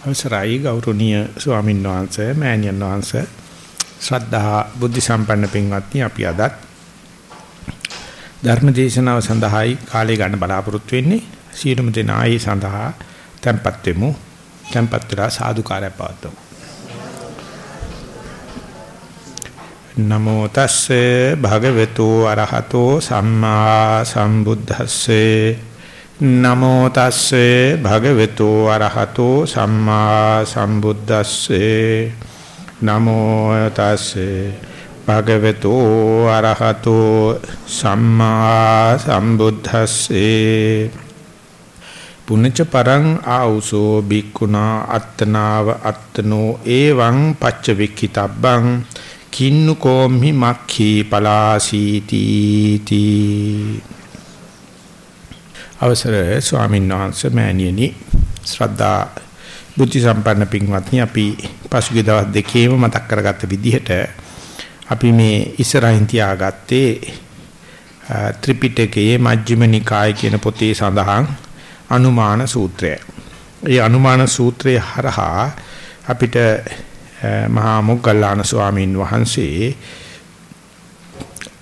අවසරයි ගෞරවනීය ස්වාමීන් වහන්සේ මෑණියන් වහන්සේ. ශ්‍රද්ධා බුද්ධ සම්පන්න පින්වත්නි අපි අදත් ධර්ම දේශනාව සඳහායි කාලය ගන්න බලාපොරොත්තු වෙන්නේ. සියලුම දෙනායි සඳහා tempත් වෙමු. tempත් වෙලා සාදුකාරය පවත්වමු. නමෝ තස්සේ භගවතු අරහතෝ සම්මා සම්බුද්දස්සේ නමෝ තස්සේ භගවතු අරහතෝ සම්මා සම්බුද්දස්සේ. නමෝ තස්සේ භගවතු අරහතෝ සම්මා සම්බුද්දස්සේ. පුනච්ච පරං ආ우සෝ බික්කුණා අත්තනාව අත්තනෝ එවං පච්ච වික්ඛිතබ්බං. කින්නු කෝම්හි මක්ඛී පලාසීති තී. අවසර ස්වාමීන් වහන්සේ මෑණියනි ශ්‍රද්ධා බුද්ධ සම්පන්න පින්වත්නි අපි පසුගිය දවස් දෙකේම මතක් කරගත්ත විදිහට අපි මේ ඉස්සරහින් තියාගත්තේ ත්‍රිපිටකයේ මජ්ක්‍ධිම නිකාය කියන පොතේ සඳහන් අනුමාන සූත්‍රය. ඒ අනුමාන සූත්‍රය හරහා අපිට මහා මොග්ගල්ලාන ස්වාමීන් වහන්සේ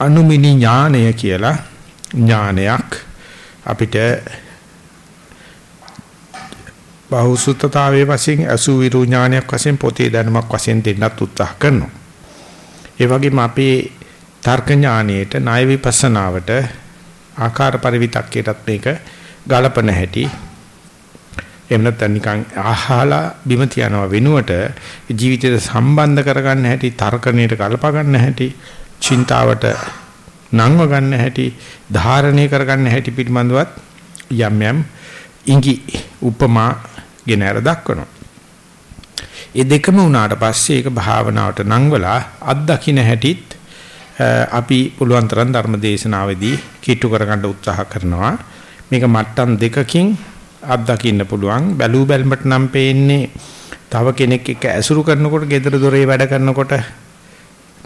අනුමිනි ඥානය කියලා ඥානයක් අපිට බහුසුත්තතාවයේ වශයෙන් අසු විරු ඥානයක් වශයෙන් පොතේ දැනුමක් වශයෙන් දෙන්නත් උත්සාහ කරනවා. ඒ වගේම අපේ තර්ක ඥානයේට ණය විපස්සනාවට ආකාර පරිවිතක්කයටත් මේක ගලපන හැටි එහෙම නැත්නම් නිකන් අහලා බිම තියනවා වෙනුවට ජීවිතයට සම්බන්ධ කරගන්න හැටි තර්කණයට ගලප ගන්න හැටි චින්තාවට නංව ගන්න හැටි ධාරණය කරගන්න හැටි පිළිබඳවත් යම් යම් ඉඟි උපමා ගෙන අර දක්වනවා. ඒ දෙකම වුණාට පස්සේ ඒක භාවනාවට නංවලා අත්දකින්න හැටිත් අපි පුළුවන් තරම් ධර්ම දේශනාවේදී කිට්ටු කරගන්න උත්සාහ කරනවා. මේක මට්ටම් දෙකකින් අත්දකින්න පුළුවන්. බැලූ බැලමට නම් පේන්නේ තව කෙනෙක් එක්ක ඇසුරු කරනකොට, gedara dore වැඩ කරනකොට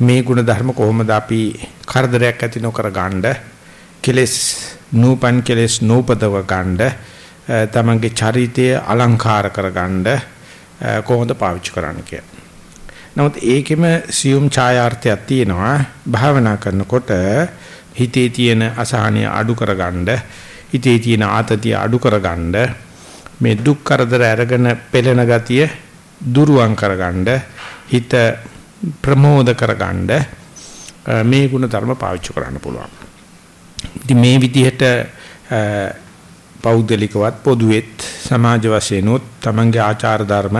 මේ ගුණ ධර්ම කොහොමද අපි කරදරයක් ඇති නොකර ගන්න කෙලස් නූපන් කෙලස් නූපදව ගන්න තමන්ගේ චරිතය අලංකාර කර ගන්න කොහොමද පාවිච්චි කරන්න කියලා. නමුත් ඒකෙම සියුම් ඡායාර්ථයක් තියෙනවා. භාවනා කරනකොට හිතේ තියෙන අසහනය අඩු කරගන්න හිතේ තියෙන ආතතිය අඩු කරගන්න මේ දුක් කරදර අරගෙන පෙළෙන ගතිය දුරුවන් කරගන්න හිත ප්‍රමෝද කරගන්න මේ ಗುಣ ධර්ම පාවිච්චි කරන්න පුළුවන්. ඉතින් මේ විදිහට පෞද්ගලිකවත් පොදුවෙත් සමාජ වශයෙන් උත් තමන්ගේ ආචාර ධර්ම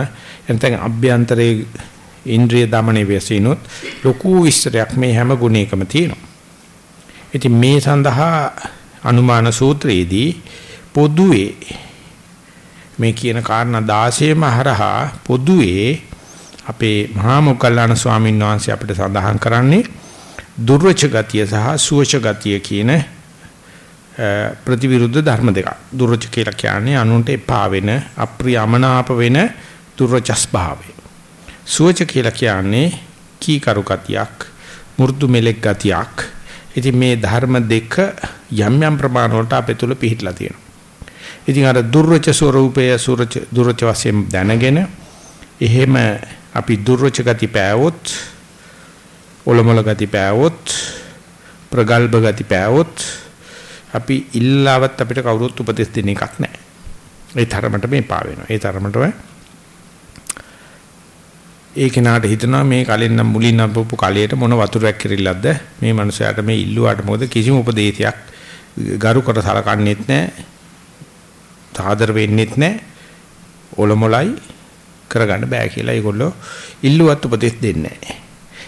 එතෙන් අභ්‍යන්තරයේ ඉන්ද්‍රිය দমনයේ වශයෙන් උත් ලොකු විස්තරයක් මේ හැම ගුණයකම තියෙනවා. ඉතින් මේ සඳහා අනුමාන සූත්‍රයේදී පොදුවේ මේ කියන කාරණා 16ම හරහා පොදුවේ අපේ මහා මොග්ගල්ලාන ස්වාමීන් වහන්සේ අපිට සඳහන් කරන්නේ දුර්වච ගතිය සහ සුවච ගතිය කියන ප්‍රතිවිරුද්ධ ධර්ම දෙක. දුර්වච කියලා කියන්නේ අනුන්ට එපා වෙන අප්‍රියමනාප වෙන දුර්වචස් භාවය. සුවච කියලා කියන්නේ කීකරු ගතියක්, මෘදු මෙලෙක් ගතියක්. ඉතින් මේ ධර්ම දෙක යම් යම් ප්‍රමාණ වලට අපේ තුල පිහිටලා තියෙනවා. ඉතින් අර දුර්වච ස්වરૂපය සුරච දුර්වච වශයෙන් දැනගෙන එහෙම අපි දුර්වච ගති පෑවොත් ඔලොමල ගති පෑවොත් ප්‍රගල්භ ගති පෑවොත් අපි ඉල්ලාවත් අපිට කවුරුත් උපදෙස් දෙන එකක් නැහැ. ඒ තරමට මේ පා වෙනවා. ඒ තරමටම ඒ කෙනාට හිතනවා මේ කලින් නම් මුලින් නම් පොපු කලයට මොන වතුරක් කිරිල්ලක්ද මේ මනුස්සයාට මේ ඉල්ලුවාට මොකද කිසිම උපදේශයක් ගරු කර සලකන්නේත් නැහැ. සාදර වෙන්නේත් නැහැ. ඔලොමලයි කරගන්න බෑ කියලා ඒගොල්ලෝ ඉල්ලුවත් උපදෙස් දෙන්නේ නැහැ.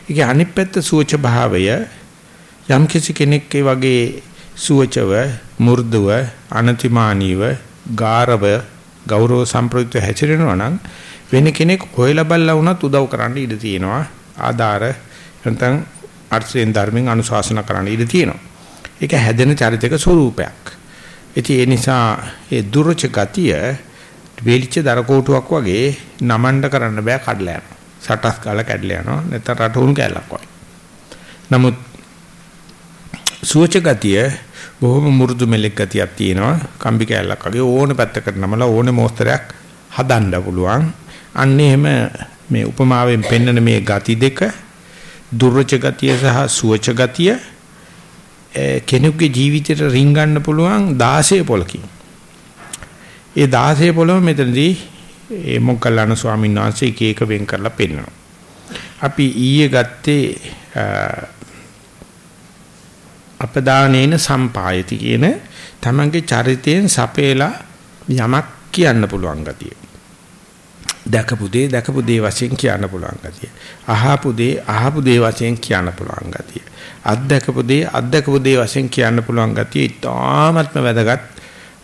ඒකේ අනිත් පැත්ත සුවච භාවය යම් කිසි කෙනෙක් වගේ සුවචව මුර්ධව අනතිමානීව ගාරව ගෞරව සම්ප්‍රයුක්ත හැසිරෙනවා නම් වෙන කෙනෙක් හොයලා බලලා වුණත් උදව් කරන්න ඉඩ තියෙනවා. ආධාර නැත්නම් අර්ථයෙන් ධර්මයෙන් අනුශාසන කරන්න ඉඩ තියෙනවා. ඒක හැදෙන චරිතක ස්වરૂපයක් ඉතින් ඒ නිසා ඒ දුර්ච ගතිය වේලිච්ච දරකෝටුවක් වගේ නමන්න කරන්න බෑ කඩලා යනවා. සටස් කාලා කැඩලා යනවා. නැත්නම් රටුණු කැලක් වගේ. නමුත් සුවච ගතිය බොහොම මුරුදු මෙලෙක් ගතියක් තියෙනවා. කම්බි කැලක් වගේ ඕන පැත්තකට නමලා ඕන මොස්තරයක් හදන්න පුළුවන්. අන්න එහෙම මේ උපමාවෙන් පෙන්වන මේ ගති දෙක දුර්වච ගතිය සහ සුවච ගතිය කෙනෙකුගේ ජීවිතයට රිංගන්න පුළුවන් 16 පොලකින්. ඒ 16 පොලම මෙතනදී ඒ මොග්ගල්ලාන ස්වාමීන් වහන්සේ එක එක වෙන් කරලා පෙන්නනවා. අපි ඊයේ ගත්තේ අපදානේන සම්පායති කියන තමන්ගේ චරිතයෙන් සපේලා යමක් කියන්න පුළුවන් ගතිය. දැකපු දේ දැකපු දේ වශයෙන් කියන්න පුළුවන් ගතිය. අහපු දේ අහපු දේ වශයෙන් කියන්න පුළුවන් ගතිය. අත්දැකපු දේ අත්දැකපු දේ වශයෙන් කියන්න පුළුවන් ගතිය ඉතාමත්ම වැදගත්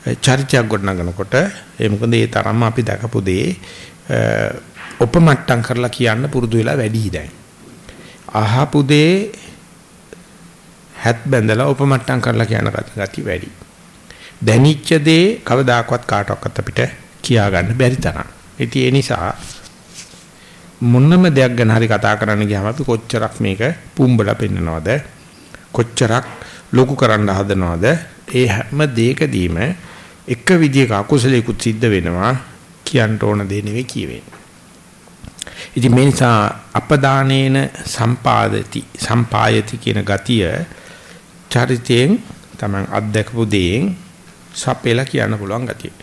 චරිතයක් ගොඩනගනකොට ඒ මොකද ඒ තරම්ම අපි දැකපු දේ උපමට්ටම් කරලා කියන්න පුරුදු වෙලා වැඩි දැන්. අහපු දේ හැත් බැඳලා උපමට්ටම් කරලා කියන ගතිය වැඩි. දැනිච්ච දේ කවදාකවත් කාටවත් අපිට කියා ගන්න බැරි තරම්. ඉතින් ඒ නිසා මොනම දෙයක් ගැන හරි කතා කරන්න ගියාම අපි කොච්චරක් මේක පුම්බලා පෙන්නනවද කොච්චරක් ලොකු කරන්න හදනවද ඒ හැම දෙයකදීම එක විදියක අකුසලයකුත් සිද්ධ වෙනවා කියන්න ඕන දේ නෙවෙයි කියවෙන්නේ. ඉතින් මේ නිසා අපදානේන සම්පාදති සම්පායති කියන ගතිය චරිතයෙන් තමයි අත්දකපු දේෙන් සපෙලා කියන්න පුළුවන් ගතිය.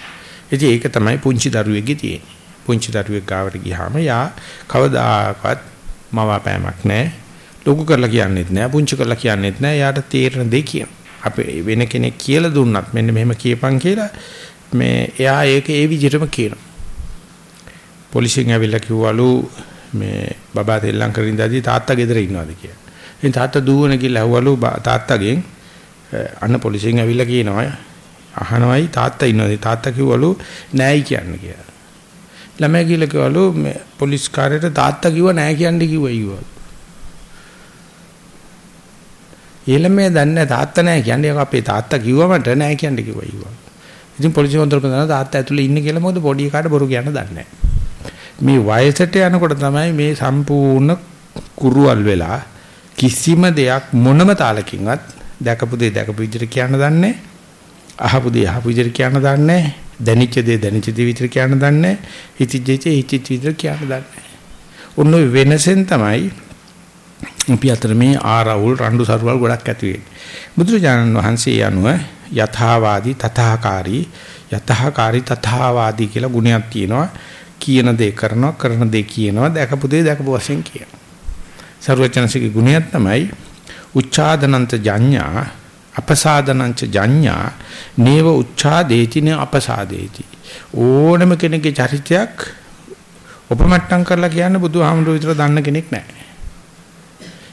ඉතින් ඒක තමයි පුංචි දරුවෙක්ගේ තියෙන්නේ. පුංචි දරුවෙක් ගාවට ගියාම යා කවදාකවත් මවාපෑමක් නැහැ. ලොකු කරලා කියන්නෙත් නැහැ, පුංචි කරලා කියන්නෙත් නැහැ. යාට තේරෙන දේ කියන. අපේ වෙන කෙනෙක් කියලා දුන්නත් මෙන්න මෙහෙම කියපන් කියලා මේ එයා ඒක ඒ විදිහටම කියනවා. පොලිසියෙන් ඇවිල්ලා කිව්වලු මේ බබා තෙල්ලම් කරමින් ඉඳදී තාත්තා ගෙදර ඉන්නවද කියලා. ඉතින් තාත්තා දුවන කියලා ඇහුවලු තාත්තගෙන් අන්න පොලිසියෙන් ඇවිල්ලා කියනවා අහනවයි තාත්තා ඉන්නවද තාත්තා කිව්වලු නෑයි කියන්න කියලා. ළමයා කියලා කිව්වලු මේ පොලිස් කාර්යයට තාත්තා කිව්ව නෑ කියන්න කිව්වා ඊවලු. ඊළමේ දන්නේ තාත්තා නෑ කියන්නේ අපේ තාත්තා කිව්ව මට නෑ කියන්න කිව්වා ඊවලු. ඉතින් පොලිසිය හොඳට කරනවා තාත්තා ඇතුලේ ඉන්නේ කියලා මොකද පොඩි කාට බොරු කියන්න දන්නේ මේ වයසට යනකොට තමයි මේ සම්පූර්ණ කුරුවල් වෙලා කිසිම දෙයක් මොනම තාලකින්වත් දැකපු දේ දැකපු විදිහට කියන්න දන්නේ අහපු දේ අහපු විදිහට කියන්න දන්නේ දැනිච්ච දේ දැනිච්ච දේ විදිහට කියන්න දන්නේ හිතිච්ච දේ හිතිච්ච විදිහට කියන්න දන්නේ ඔන්න ඔය වෙනසෙන් තමයි අපි අතර මේ ආරවුල් රණ්ඩු සරුවල් ගොඩක් ඇති වෙන්නේ බුදුරජාණන් වහන්සේ යනුව යථාවාදී තථාකාරී යථාකාරී තථාවාදී කියලා ගුණයක් තියෙනවා. කියන දේ කරනවා කරන දේ කියනවා දැකපු දේ දැකපු වශයෙන් කියනවා. සර්වචනසිකේ ගුණයක් තමයි උච්ඡාදනන්ත ජඤ්ඤා අපසාදනංච ජඤ්ඤා නේව උච්ඡාදේති න අපසාදේති. ඕනම කෙනෙකුගේ චරිතයක් උපමට්ටම් කරලා කියන්න බුදුහාමුදුරුවෝ විතර දන්න කෙනෙක් නැහැ.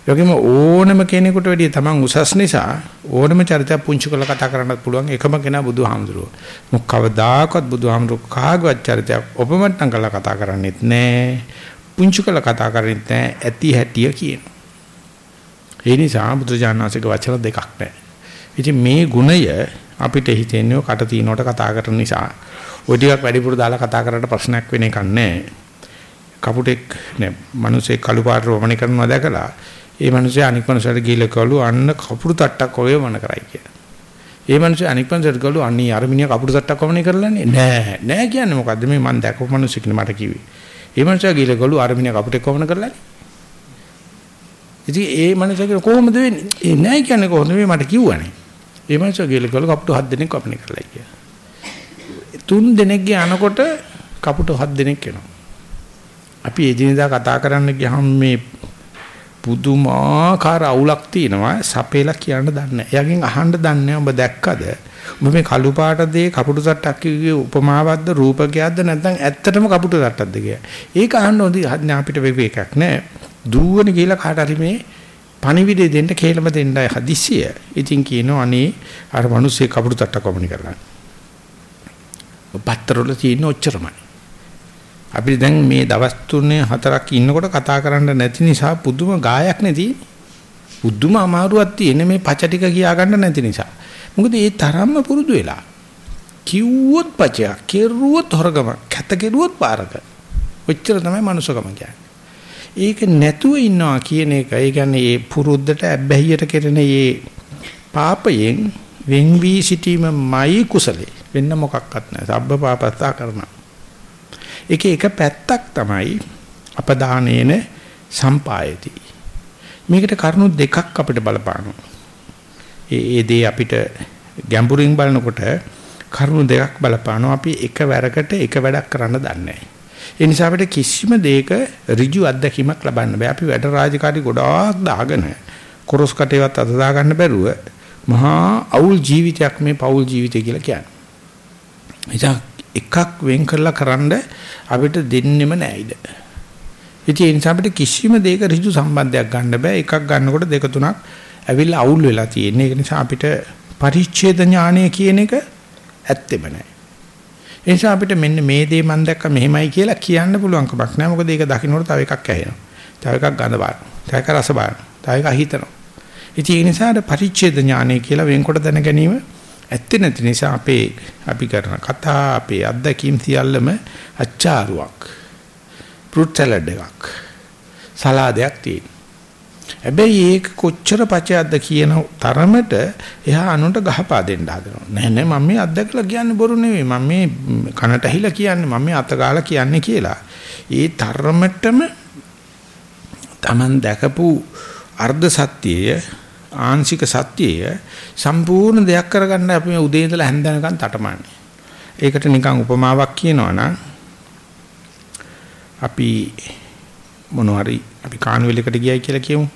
යෝගෙම ඕනම කෙනෙකුට වැඩිය තමන් උසස් නිසා ඕනම චරිතයක් පුංචි කරලා කතා කරන්නත් පුළුවන් එකම කෙනා බුදුහාමුදුරුවෝ. මොක කවදාකවත් බුදුහාමුදුරුවෝ කාගවත් චරිතයක් උපමට්ටම් කරලා කතා කරන්නේත් නැහැ. පුංචි කරලා කතා කරන්නේත් නැහැ. ඇති හැටිය කියනවා. ඒ නිසා බුදුජානනාංශික වචන දෙකක් නැහැ. ඉතින් මේ ගුණය අපිට හිතෙන්නේ කට තිනවට කතා කරන නිසා ওই ටිකක් වැඩිපුර දාලා කතා කරලා ප්‍රශ්නයක් වෙන එකක් නැහැ. කපුටෙක් නේ මිනිස්සේ කළු පාට රෝමණය කරනවා දැකලා ඒ මිනිස්සේ අනික් මිනිසට ගිහිල්ලා කළු අන්න කපුරු තට්ටක් ඔය වණ කරයි කියලා. ඒ මිනිස්සේ අනික් මිනිසට කළු අන්නී අර මිනිහා කපුරු තට්ටක් වමනේ කරලානේ නෑ නෑ කියන්නේ මොකද්ද මේ මං දැකපු මිනිස්සෙක් නේ මට කිව්වේ. ඒ මිනිස්සා ගිහිල්ලා කළු අර මිනිහා කපුටෙක් වමන කරලානේ ඉතින් ඒ මනුස්සයා කොහොමද වෙන්නේ? ඒ නෑ කියන්නේ කොහොමද මේ මට කිව්වනේ. ඒ මනුස්සයා කියලා කළා කපුටු හත් දෙනෙක් වපනේ කරලා කියලා. තුන් දෙනෙක්ගේ අනකොට කපුටු හත් දෙනෙක් වෙනවා. අපි එදිනෙදා කතා කරන්න ගියාම මේ පුදුමාකාර අවුලක් තියෙනවා සපේලා කියන්න දන්නේ. එයාගෙන් අහන්න දන්නේ ඔබ දැක්කද? ඔබ මේ කළු පාට දේ කපුටු සට්ටක් කිව්වේ උපමාවක්ද රූපකයක්ද නැත්නම් ඇත්තටම කපුටු සට්ටක්ද කියලා. ඒක අහන්න හොඳයි අපිට වෙවි එකක් නෑ. දුවන කියලා කාට හරි මේ පණිවිඩය දෙන්න කේලම දෙන්නයි හදිසිය. ඉතින් කියනවා අනේ අර මිනිස්සේ කපුරු තට්ට කොමනි කරලා. පත්තරවල තියෙන ඔච්චරමයි. අපි දැන් මේ දවස් තුනේ හතරක් ඉන්නකොට කතා කරන්න නැති නිසා පුදුම ගායක් නැති. පුදුම අමාරුවක් තියෙන මේ පච ටික කියා ගන්න නැති නිසා. මොකද ඒ තරම්ම පුරුදු වෙලා. කිව්වොත් පචයක්, කෙරුවොත් හොරගම, කැත කෙරුවොත් පාරක. ඔච්චර තමයි මනුස්සකම කියන්නේ. ඒක නැතුව ඉන්නවා කියන එක ඒ කියන්නේ ඒ පුරුද්දට ඇබ්බැහියට කෙරෙන ඒ පාපයෙන් වෙන් වී සිටීමයි කුසලේ වෙන්න මොකක්වත් නැහැ සබ්බ පාපස්සා කරනවා ඒකේ එක පැත්තක් තමයි අපදානේන සම්පායති. මේකට කරුණු දෙකක් අපිට බලපානවා. ඒ ඒ දේ අපිට ගැඹුරින් බලනකොට කරුණු දෙකක් බලපානවා. අපි එක වැරකට එක වැඩක් කරන්න දන්නේ ඒ නිසා අපිට කිසිම දෙයක ඍජු අත්දැකීමක් ලබන්න බෑ. අපි වැඩ රාජකාරි ගොඩාක් දාගෙන කොරස් කටේවත් අත දා ගන්න බැරුව මහා අවුල් ජීවිතයක් මේ පෞල් ජීවිතය කියලා කියන්නේ. එකක් වෙන් කරලා කරන්න අපිට දෙන්නෙම නෑයිද. ඉතින් ඒ නිසා අපිට කිසිම දෙයක ඍජු සම්බන්ධයක් ගන්න බෑ. එකක් ගන්නකොට දෙක තුනක් ඇවිල්ලා අවුල් වෙලා තියෙන්නේ. ඒක නිසා අපිට පරිච්ඡේද ඥානය කියන එක ඇත්තෙම නැහැ. ඒ නිසා අපිට මෙන්න මේ දේ මම දැක්ක මෙහෙමයි කියලා කියන්න පුළුවන් කමක් නැහැ. මොකද ඒක දකින්නකොට තව එකක් ඇහෙනවා. තව එකක් ගඳ බලනවා. තව එකක් රස බලනවා. තව එකක් හිතනවා. ඉතින් ඒ නිසා පරිච්ඡේද ඥානය කියලා වෙන්කොට දැන ගැනීම ඇත්තේ නැති නිසා අපේ අපි කරන කතා අපේ අත්දැකීම් සියල්ලම අච්චාරුවක්. ෆෘට් සලාඩ් එකක්. සලාදයක් තියෙන. හැබැයි ඒක කොච්චර පචයක්ද කියන තරමට එහා අනුන්ට ගහපා දෙන්න හදනවා. නෑ නෑ මම මේ අත්දැකලා කියන්නේ බොරු නෙවෙයි. මම මේ කනට ඇහිලා කියන්නේ මම මේ අත ගාලා කියන්නේ කියලා. ඒ තරමටම Taman දැකපු අර්ධ සත්‍යය ආංශික සත්‍යය සම්පූර්ණ දෙයක් කරගන්න අපි මේ උදේ ඉඳලා හැන්දනකන් තටමන්නේ. ඒකට නිකන් උපමාවක් කියනවා නම් අපි මොනවාරි අපි කාන්වලයකට ගියයි කියලා කියමු.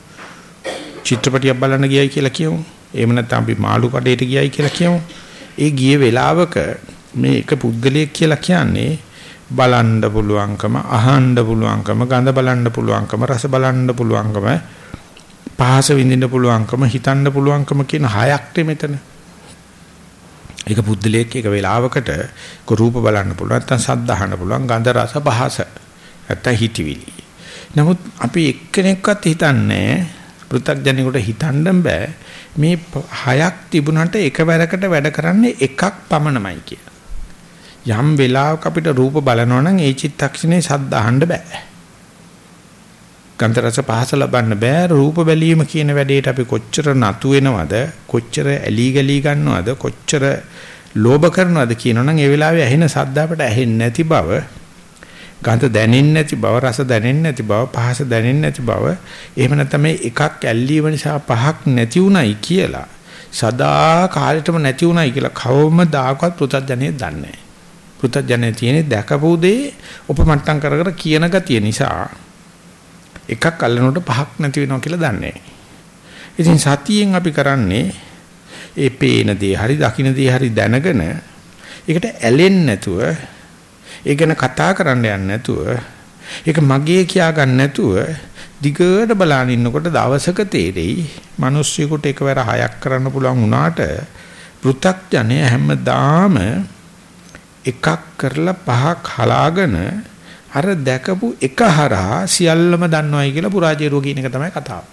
චිත්‍රපටියක් බලන්න ගියයි කියලා කියමු. එහෙම නැත්නම් අපි මාළු කඩේට ගියයි කියලා කියමු. ඒ ගිය වෙලාවක මේ එක පුද්ගලයෙක් කියලා කියන්නේ බලන්න පුළුවන්කම, අහන්න පුළුවන්කම, ගඳ බලන්න පුළුවන්කම, රස බලන්න පුළුවන්කම, පහස විඳින්න පුළුවන්කම, හිතන්න පුළුවන්කම කියන හයක් මෙතන. ඒක පුද්ගලයෙක් එක වෙලාවකට රූප බලන්න පුළුවන්, නැත්නම් ශබ්ද අහන්න පුළුවන්, ගඳ රස පහස, නැත්නම් හිතවිලි. නමුත් අපි එක්කෙනෙක්වත් හිතන්නේ පෘථග්ජනෙකුට හිතන්න බෑ මේ හයක් තිබුණාට එකවරකට වැඩ කරන්නේ එකක් පමණමයි කියලා. යම් වෙලාවක අපිට රූප බලනවා නම් ඒ චිත්තක්ෂණේ ශබ්ද අහන්න බෑ. ගන්ධ රස පහස ලබන්න බෑ රූප බැලීම කියන වැඩේට අපි කොච්චර නතු වෙනවද කොච්චර ඇලි ගලි ගන්නවද කොච්චර ලෝභ කරනවද කියනවනම් ඒ වෙලාවේ ඇහෙන ශබ්ද අපට ඇහෙන්නේ නැති බව ගඳ දැනෙන්නේ නැති බව රස දැනෙන්නේ නැති බව පහස දැනෙන්නේ නැති බව එහෙම නැත්නම් මේ එකක් ඇල්ලීම නිසා පහක් නැති උනායි කියලා සදා කාලෙටම නැති උනායි කියලා කවමදාකවත් පෘථජ්ජනේ දන්නේ නැහැ. පෘථජ්ජනේ තියෙන්නේ දැකපු දේ උපමට්ටම් කර කර කියන ගතිය නිසා එකක් අල්ලනකොට පහක් නැති වෙනවා කියලා දන්නේ ඉතින් සතියෙන් අපි කරන්නේ ඒ පේන දේ හරි දකින්න දේ හරි දැනගෙන ඒකට ඇලෙන්නේ නැතුව ඒ ගැන කතා කරන්න යන්නේ නැතුව ඒක මගේ කියා ගන්න නැතුව දිගට බලන ඉන්නකොට දවසක තේරෙයි මිනිස්සුෙකුට එකවර හයක් කරන්න පුළුවන් වුණාට පෘ탁ජනය හැමදාම එකක් කරලා පහක් හලාගෙන අර දැකපු එක හරහා සියල්ලම දන්නවයි කියලා පුරාජේරුව කියන එක තමයි කතාව.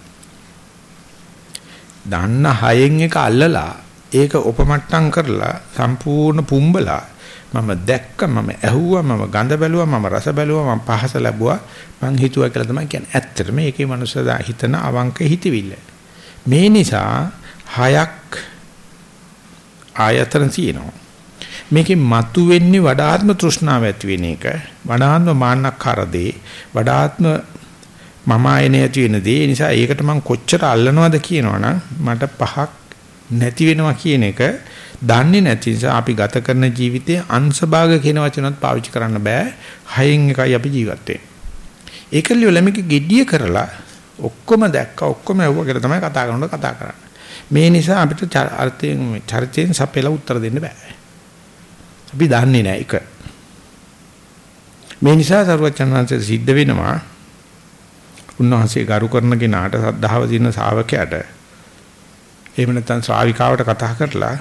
දන්න හයෙන් එක අල්ලලා ඒක උපමට්ටම් කරලා සම්පූර්ණ පුම්බලා මම දැක්ක මම ඇහුවා මම ගඳ බැලුවා මම රස බැලුවා මම පහස ලැබුවා. මං හිතුවා කියලා තමයි කියන්නේ. ඇත්තටම ඒකේ මනුස්සයා හිතන අවංක හිතවිල්ල. මේ නිසා හයක් ආයතන තියෙනවා. මේකේ මතු වෙන්නේ වඩාත්ම තෘෂ්ණාව ඇති වෙන එක වඩාත්ම මාන්නක්කාර දේ වඩාත්ම මම ආයනේ ඇති වෙන දේ නිසා ඒකට මං කොච්චර අල්ලනවද කියනවනම් මට පහක් නැති වෙනවා කියන එක දන්නේ නැති නිසා අපි ගත කරන ජීවිතයේ අංශභාග කියන වචනත් පාවිච්චි කරන්න බෑ. හයෙන් එකයි අපි ජීවත් වෙන්නේ. ඒකලිය ළමයික gediya කරලා ඔක්කොම දැක්ක ඔක්කොම ඇහුවා කියලා තමයි කතා කරනකොට කතා කරන්නේ. මේ නිසා අපිට අර්ථයෙන් චරිතයෙන් සපෙලා උත්තර දෙන්න බෑ. අපි දන්නේ නැහැ ඒක. මේ නිසා සරුවචනහන්සේ සිද්ධ වෙනවා උන්වහන්සේ ගරු කරන කෙනාට සද්ධාව දින ශාවකයාට එහෙම නැත්නම් ශ්‍රාවිකාවට කතා කරලා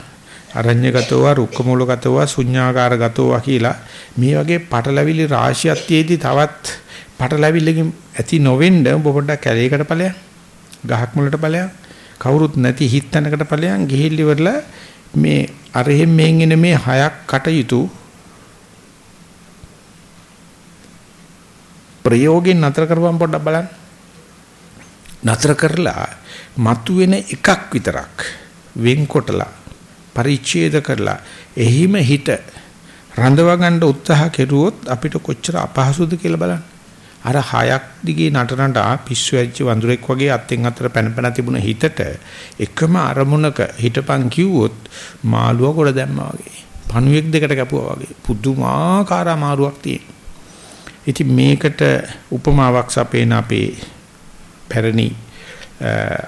අරඤ්‍යගතව රුක්කමූලගතව ශුඤ්ඤාකාරගතව කියලා මේ වගේ පටලැවිලි රාශියක් තියේදී තවත් පටලැවිල්ලකින් ඇති නොවෙන්න ඔබ පොඩ්ඩක් කැලේකට ඵලයන් ගහක් මුලට ඵලයන් කවුරුත් නැති හිත් තැනකට ඵලයන් ගිහිල්ල ඉවරලා මේ අරහෙන් මෙන් එන මේ හයක් කටයුතු ප්‍රයෝගයෙන් නතර කරපම් පොඩ්ඩක් බලන්න නතර කරලා මතුවෙන එකක් විතරක් වෙන්කොටලා පරිච්ඡේද කරලා එහිම හිත රඳව ගන්න උත්සාහ කෙරුවොත් අපිට කොච්චර අපහසුද කියලා බලන්න. අර හයක් දිගේ නටනට පිස්සු ඇච්ච වඳුරෙක් වගේ අත්ෙන් අතට පැන පැන තිබුණ හිතට එකම අරමුණක හිටපන් කිව්වොත් මාළුව කොට දැම්මා වගේ. පණුවෙක් දෙකට කැපුවා වගේ. පුදුමාකාර අමාරුවක් තියෙන. ඉතින් මේකට උපමාවක් සපේන අපේ පැරණි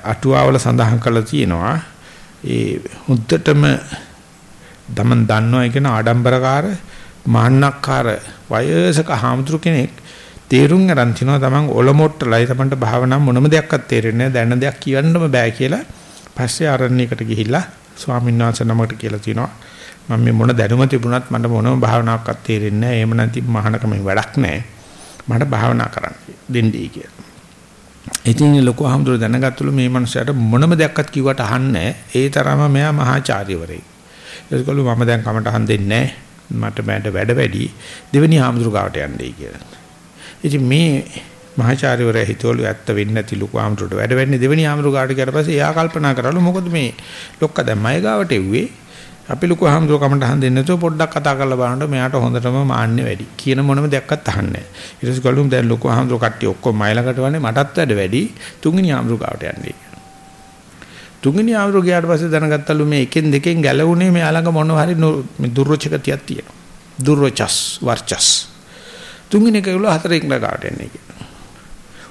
අටුවාවල සඳහන් කරලා තියෙනවා. ඒ හුද්දටම දමන් දන්නවා කියන ආඩම්බරකාර මාන්නක්කාර වයසක හාමුදුරු කෙනෙක් තේරුම් ගන්න තිනවා තමන් ඔලොමොට්ටලයි තමන්ට භාවනා මොනම දෙයක්වත් තේරෙන්නේ නැහැ. දැන දෙයක් කියන්නම බෑ කියලා පස්සේ ආරණ්‍යයකට ගිහිල්ලා ස්වාමීන් වහන්සේ නමකට කියලා තිනවා. මම මේ මොන දැනුම තිබුණත් මට මොනම භාවනාවක්වත් තේරෙන්නේ නැහැ. එහෙම නැති මහානකම වැඩක් නැහැ. මට භාවනා කරන්න දෙන්නයි කියලා. ඉතින් ලොකු අහම්දුර දැනගත්තලු මේ මනුස්සයාට මොනම දෙයක්වත් කිව්වට අහන්නේ ඒ තරම මෙයා මහාචාර්යවරයෙක්. ඒකවලු මම දැන් කමට අහන් දෙන්නේ මට මට වැඩ වැඩි. දෙවෙනි ආම්දුර ගාවට යන්නයි කියලා. ඉතින් මේ මහාචාර්යවරයා හිතවලු ඇත්ත වෙන්නේ නැති ලොකු ආම්දුරට වැඩ වෙන්නේ දෙවෙනි ආම්දුර ගාවට ගියාට පස්සේ එයා කල්පනා කරලු මොකද මේ ලොක්ක දැන් මයි ගාවට එව්වේ අපි ලොකු හාමුදුරුවෝ කමට අහන් දෙන්නේ නැතුව පොඩ්ඩක් කතා කරලා බලනකොට මෙයාට හොඳටම මාන්නේ වැඩි. කියන මොනම දෙයක්වත් අහන්නේ නැහැ. ඊට පස්සේ ගලුම් දැන් ලොකු හාමුදුරුවෝ කට්ටිය ඔක්කොම මයිලකට වන්නේ මටත් වැඩ වැඩි. තුන්වෙනි හාමුදුරුවෝ ගාවට යන්නේ. තුන්වෙනි හාමුදුරුවෝ ගියාට පස්සේ දැනගත්තලු මේ එකෙන් දෙකෙන් ගැලවුනේ මෙයා ළඟ මොනවා හරි මේ දුර්වචකතියක් තියෙනවා. දුර්වචස් වර්චස්. තුන්වෙනි එක ගිහලා හතරෙන් ගාවට යන්නේ කියලා.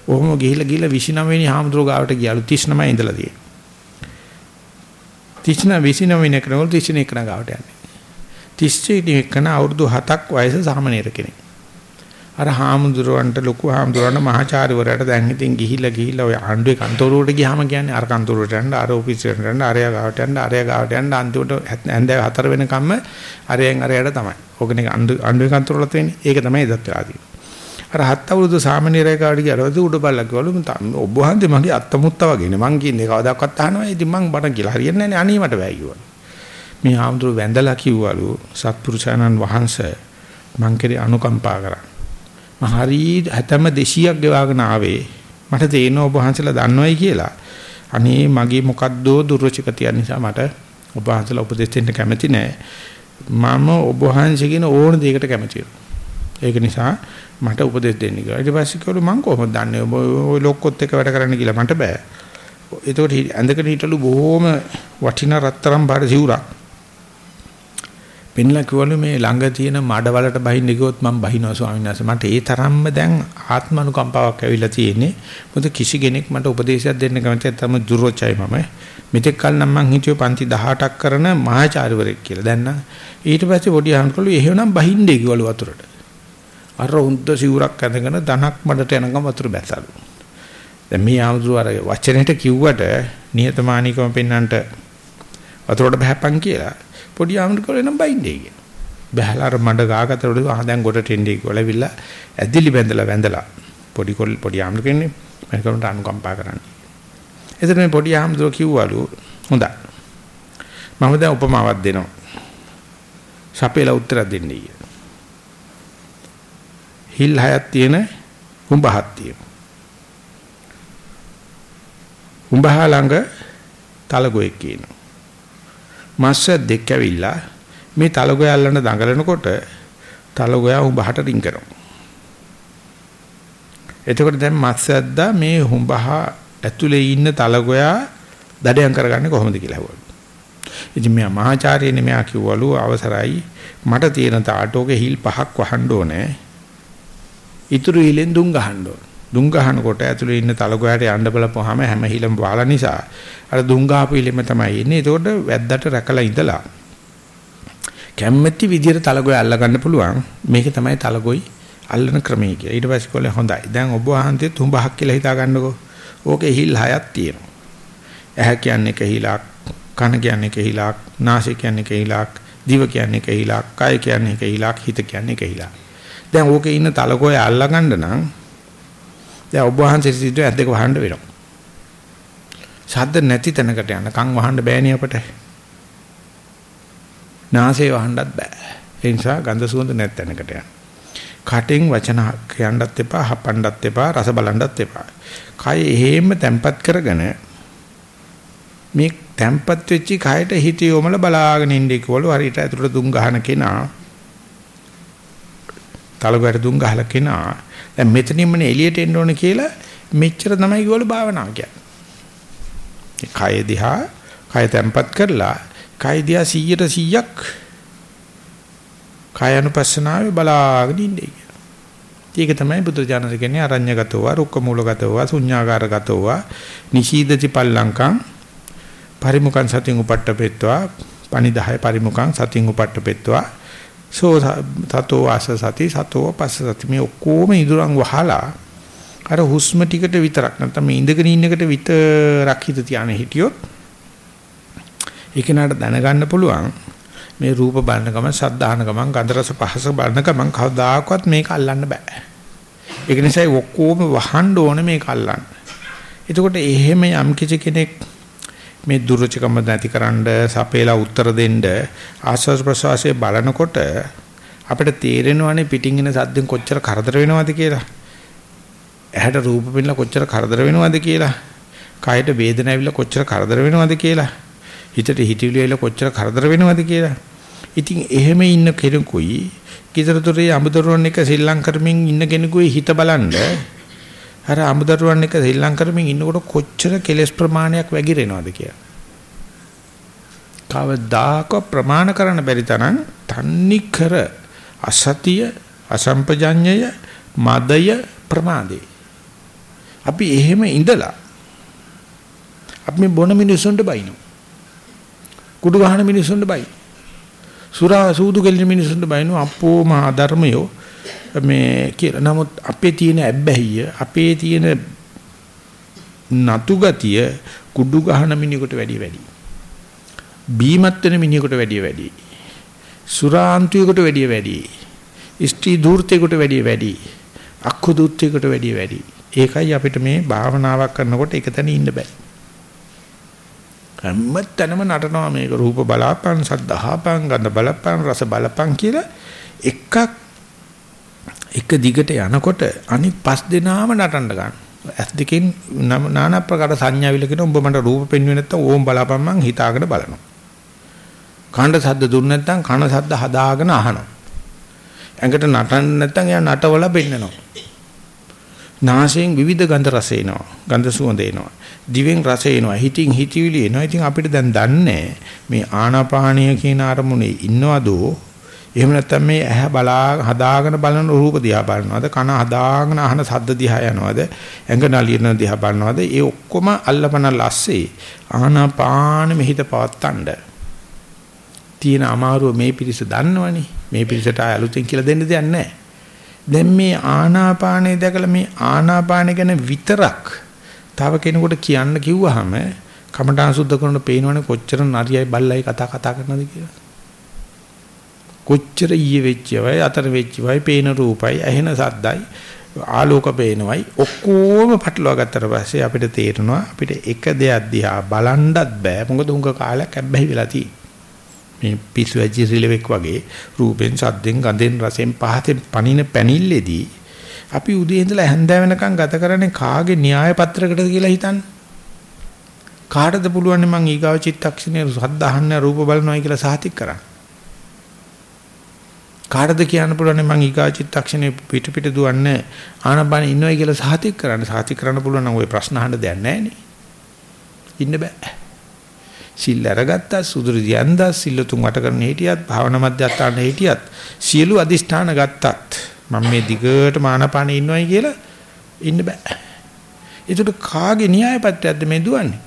ඔහොම ගිහිල්ලා ගිහිල්ලා 29 වෙනි හාමුදුරුවෝ ගාවට ගියලු 39 ඉඳලා තියෙනවා. 39 29 වෙනි කෙනෙකුට 31 කෙනා ගාවට යන්නේ. 31 එකන අවුරුදු 7ක් වයස සාමනීර කෙනෙක්. අර හාමුදුරුවන්ට ලොකු හාමුදුරුවන්ට මහාචාර්යවරයාට දැන් ඉතින් ගිහිල්ලා ගිහිල්ලා ඔය ආණ්ඩුවේ කන්තෝරුවට ගියාම කියන්නේ අර කන්තෝරුවට යන්න අර ඔෆිස් එකට යන්න අරයා ගාවට යන්න අරයා ගාවට යන්න අන්තිමට ඇන්දෑ 4 වෙනකම්ම අරයන් අරයට තමයි. ඕකනේ ආණ්ඩුවේ කන්තෝරුවලත් වෙන්නේ. ඒක තමයි එදත් වෙලා තියෙන්නේ. අර හත් අවුරුදු සාමාන්‍යරේ කාඩ ගියරවද උඩ බල්ලා කිව්වලු ඔබ වහන්සේ මගේ අත්තමුත්ත වගේනේ මං කියන්නේ කවදාකවත් අහනවා ඉතින් මං බණ කියලා හරියන්නේ නැහැ අනේ මට බෑ කිව්වලු මේ ආම්දුර වැඳලා කිව්වලු සත්පුරුෂයන්න් වහන්සේ මං කෙරේ අනුකම්පා කරා මම හරි හැතැම්ම 200ක් ගෙවාගෙන ආවේ මට තේරෙනවා ඔබ වහන්සේලා දන්නවයි කියලා අනේ මගේ මොකද්දෝ දුර්වචකතිය නිසා මට ඔබ වහන්සේලා උපදෙස් දෙන්න කැමති නෑ මම ඔබ වහන්සේ කියන ඕන දෙයකට කැමතියි ඒක නිසා මට උපදෙස් දෙන්න කියලා. ඊට පස්සේ කිව්වලු මං කොහොමද දන්නේ ඔය ලොක්කොත් එක්ක වැඩ කරන්න කියලා මට බෑ. ඒතකොට ඇඳගෙන හිටලු බොහොම වටිනා රත්තරන් බාර සිවුරක්. පෙන්ලා කිව්වලු මේ ළඟ තියෙන මඩ වලට බහින්න ගියොත් මම බහිනවා ස්වාමීන් වහන්සේ. මට ඒ තරම්ම දැන් ආත්ම අනුකම්පාවක් ඇවිල්ලා තියෙන්නේ. මොකද කිසි කෙනෙක් මට උපදේශයක් දෙන්න කැමති නැත්නම් දුර්වචයි මම. මෙතෙක් කල නම් මං හිතුවේ පන්ති 18ක් කරන මහාචාර්යවරයෙක් කියලා. දැන් නම් ඊට පස්සේ පොඩි අහන්නකලු එහෙනම් බහින්නේ කිව්වලු වතුරට. අර උන්ද සිවුරක් ඇඳගෙන ධනක් මඩට යනකම් වතුර බැසලු. දැන් මේ ආමුදුර අර වචනෙට කිව්වට නිහතමානීකම පෙන්නන්නට වතුරට බහැපන් කියලා පොඩි ආමුදුර නම් බයින්නේ කියන. බහැලා අර මඩ ගාගතට ආ දැන් ගොඩට එන්නේ කියලා ඇවිල්ලා ඇදිලි බැඳලා වැඳලා පොඩි කොල් පොඩි ආමුදුර කියන්නේ මම කරුණට අනුකම්පා කරන්නේ. එතන මේ පොඩි ආමුදුර කිව්වලු හොඳයි. මම දැන් උපමාවක් දෙනවා. සපේලා උත්තර දෙන්නේ කියලා. හිල් හයක් තියෙන හුඹහක් තියෙනවා. හුඹහ ළඟ තලගොයෙක් කියනවා. මස්ස දෙක ඇවිල්ලා මේ තලගොය අල්ලන්න දඟලනකොට තලගොයා හුඹහට රින් කරනවා. එතකොට දැන් මස්සද්දා මේ හුඹහ ඇතුලේ ඉන්න තලගොයා දඩයන් කරගන්නේ කොහොමද කියලා අහුවලු. ඉතින් මෙයා මහාචාර්යනේ මෙයා කිව්වලු අවසරයි මට තියෙන තාටෝගේ හිල් පහක් වහන්න ඕනේ. ඉතුරු හිලෙන් දුම් ගහන්න ඕන. දුම් ගහනකොට ඇතුලේ ඉන්න තලගොයාට යන්න බලපුවාම හැම හිලම වහලා නිසා අර දුම් ගහපු හිලෙම තමයි ඉන්නේ. ඒකෝට වැද්දට රැකලා ඉඳලා කැම්මැති විදියට තලගොය අල්ල ගන්න පුළුවන්. මේක තමයි තලගොයි අල්ලන ක්‍රමය කියලා. ඊට පස්සේ කොල්ලේ හොඳයි. දැන් ඔබ වහන්සේ තුඹහක් කියලා හිතා ගන්නකෝ. ඕකේ හිල් හයක් තියෙනවා. ඇහැ කියන්නේ එක හිලක්, කන කියන්නේ එක හිලක්, නාසය කියන්නේ එක හිලක්, දිව කියන්නේ එක හිලක්, කය කියන්නේ එක හිලක්, හිත කියන්නේ එක හිලක්. දැන් ඕකේ ඉන්න තලකොය අල්ලගන්න නම් දැන් ඔබ වහන්සේ සිද්ධ ඇද්දක වහන්න වෙනවා. ශබ්ද නැති තැනකට යන කන් වහන්න බෑනේ අපට. නාසය වහන්නත් බෑ. ඒ නිසා ගඳ සුවඳ නැත් තැනකට යන්න. කටෙන් වචන කියන්නත් එපා, හපන්නත් එපා, රස බලන්නත් එපා. කය එහෙම තැම්පත් කරගෙන මේ තැම්පත් වෙච්ච කයට හිත යොමල බලාගෙන ඉන්නේ කිව්වලු හරියට ඇතුළට දුම් ගහන කෙනා තලගොයට දුම් ගහලා කෙනා දැන් මෙතනින්මනේ එළියට එන්න ඕනේ කියලා මෙච්චර තමයි ඒගොල්ලෝ භාවනාව කියන්නේ. කය දිහා කය තැම්පත් කරලා කය දිහා 100ට 100ක් කය අනුපස්සනාවේ බලාගෙන ඉන්නේ කියලා. ඒක තමයි බුදුජානක කියන්නේ අරඤ්‍යගතව, රුක්ක මූලගතව, ශුඤ්ඤාකාරගතව, නිශීදති පල්ලංකං පරිමුඛං සතින් උපට්ඨපෙත්වා, පනිදාය පරිමුඛං සතින් උපට්ඨපෙත්වා සෝ තතෝ වාස සති සතෝ පස්ස සති. මේ ඔක්කොම ඉදුරන් වහලා අර හුස්ම ටිකට විතරක් නැත්නම් මේ ඉඳගෙන ඉන්න එකට විතරක් හිත තියාන හිටියොත් ඒක නට දැනගන්න පුළුවන්. මේ රූප බලන ගමන් සද්ධාහන ගමන් ගන්ධ රස පහස බලන ගමන් කවදාකවත් මේක අල්ලන්න බෑ. ඒක නිසා ඔක්කොම වහන්න ඕනේ මේක අල්ලන්න. එතකොට එහෙම යම් කිසි කෙනෙක් මේ දුර්චකම නැතිකරන්න සපේලා උත්තර දෙන්න ආස්වාද ප්‍රසවාසයේ බලනකොට අපිට තේරෙනවානේ පිටින් එන සද්දෙන් කොච්චර කරදර වෙනවද කියලා. ඇහැට රූප පෙන්නලා කොච්චර කරදර වෙනවද කියලා. කයට වේදන ඇවිල්ලා කොච්චර කරදර වෙනවද කියලා. හිතට හිතවිලි ඇවිල්ලා කොච්චර කරදර වෙනවද කියලා. ඉතින් එහෙම ඉන්න කෙනෙකුයි කිතරතුරේ අමුදරුවන් එක ශ්‍රී ලංකරමින් ඉන්න කෙනෙකුයි හිත බලන්නේ අර අමුදරුවන් එක ශ්‍රී ලංකරමින් ඉන්නකොට කොච්චර කෙලස් ප්‍රමාණයක් වැగిරෙනවද කියලා. කවදාක ප්‍රමාණ කරන්න බැරි තරම් තන්නි කර අසතිය අසම්පජඤ්ඤය මදය ප්‍රමාදේ. අපි එහෙම ඉඳලා අපි බොන මිනිසුන්ට බයිනෝ. කුඩු ගහන මිනිසුන්ට බයි. සුරා සූදු කෙලින මිනිසුන්ට බයිනෝ අපෝ මහා ධර්මයෝ මේ කියලා. නමුත් අපේ තියෙන ඇබ්බැහිය, අපේ තියෙන නතු ගතිය කුඩු ගහන මිනිහෙකුට වැඩි වැඩි. බීමත් වෙන මිනිහෙකුට වැඩි වැඩි. සුරාන්තියෙකුට වැඩි වැඩි. ස්ත්‍රී ධූර්තයෙකුට වැඩි වැඩි. අක්ඛු දුත්තයෙකුට වැඩි වැඩි. ඒකයි අපිට මේ භාවනාවක් කරනකොට එක තැන ඉන්න බෑ. හැමතැනම නටනවා මේක රූප බලාපන් සද්ධාපන් ගන්ධ බලපන් රස බලපන් කියලා එකක් එක දිගට යනකොට අනිත් පස් දෙනාම නටන්න ගන්න. ඇස් දෙකෙන් নানা ප්‍රකාර සංඥා විලකින උඹ මට රූප පෙන්වෙන්නේ නැත්තම් ඕම් බලාපන් මං හිතාගෙන බලනවා. කණ්ඩ සද්ද දුන්න නැත්තම් කන සද්ද හදාගෙන අහනවා. ඇඟට නටන්න නැත්තම් එයා නටවල පෙන්නනවා. නාසයෙන් විවිධ ගන්ධ රස එනවා. ගන්ධ සුවඳ එනවා. දිවෙන් රස එනවා. හිතින් හිතවිලි එනවා. ඉතින් අපිට දැන් දන්නේ මේ ආනාපානීය කියන අරමුණේ ඉන්නවදෝ එහෙම නැත්නම් මේ ඇහැ බලා හදාගෙන බලන රූප දිහා බලනවද? කන හදාගෙන අහන ශබ්ද දිහා යනවද? ඇඟ නලියන දිහා බලනවද? ඒ ඔක්කොම අල්ලපන ලස්සේ ආනාපාන මෙහිත පවත්තන්න තියෙන අමාරුව මේ පිරිස දන්නවනේ. මේ පිරිසට අලුතෙන් කියලා දෙන්න දෙයක් නැහැ. දැන් මේ ආනාපානය දැකලා මේ ආනාපානය ගැන විතරක් තව කෙනෙකුට කියන්න කිව්වහම කමඨාන් සුද්ධ කරන පේනවනේ කොච්චර නරියයි බල්ලයි කතා කතා කරනවද කියලා. කොච්චර ඊයේ වෙච්චවයි අතර වෙච්චවයි පේන රූපයි ඇහෙන සද්දයි ආලෝක පේනවයි ඔක්කොම පටලවා ගත්තට පස්සේ අපිට තේරෙනවා අපිට එක දෙයක් දිහා බලන්නත් බෑ. මොකද උංග කාලයක් හැබැයි වෙලා තියෙන්නේ මේ පිස්සු ඇජි රිලෙවෙක් වගේ රූපෙන් සද්දෙන් ගඳෙන් රසෙන් පහතෙන් පණින පැනිල්ලේදී අපි උදේ ඉඳලා හැන්දෑ වෙනකන් ගත කරන්නේ කාගේ න්‍යාය පත්‍රයකටද කියලා හිතන්න? කාටද පුළුවන් මං ඊගාව චිත්තක්ෂණේ සද්ද අහන්න රූප බලනවා කියලා සාතික් කරන්න? කාටද කියන්න පුළුවන් මම ඊගා චිත්තක්ෂණේ පිට පිට දුවන්නේ ආනබන ඉන්නවයි කියලා සාතික් කරන්න සාතික් කරන්න පුළුවන් නම් ওই ප්‍රශ්න අහන්න දෙයක් නැහැ ඉන්න බෑ. සිල් අරගත්තා සුදුරු දියන්දා සිල් තුන් වට කරන හිටියත් භාවනා මධ්‍යස්ථාන හිටියත් සියලු අදිෂ්ඨාන ගත්තත් මම මේ දිගට මානපානේ ඉන්නවයි කියලා ඉන්න බෑ. ඒකට කාගේ න්‍යාය පත්‍රයක්ද මේ දුවන්නේ?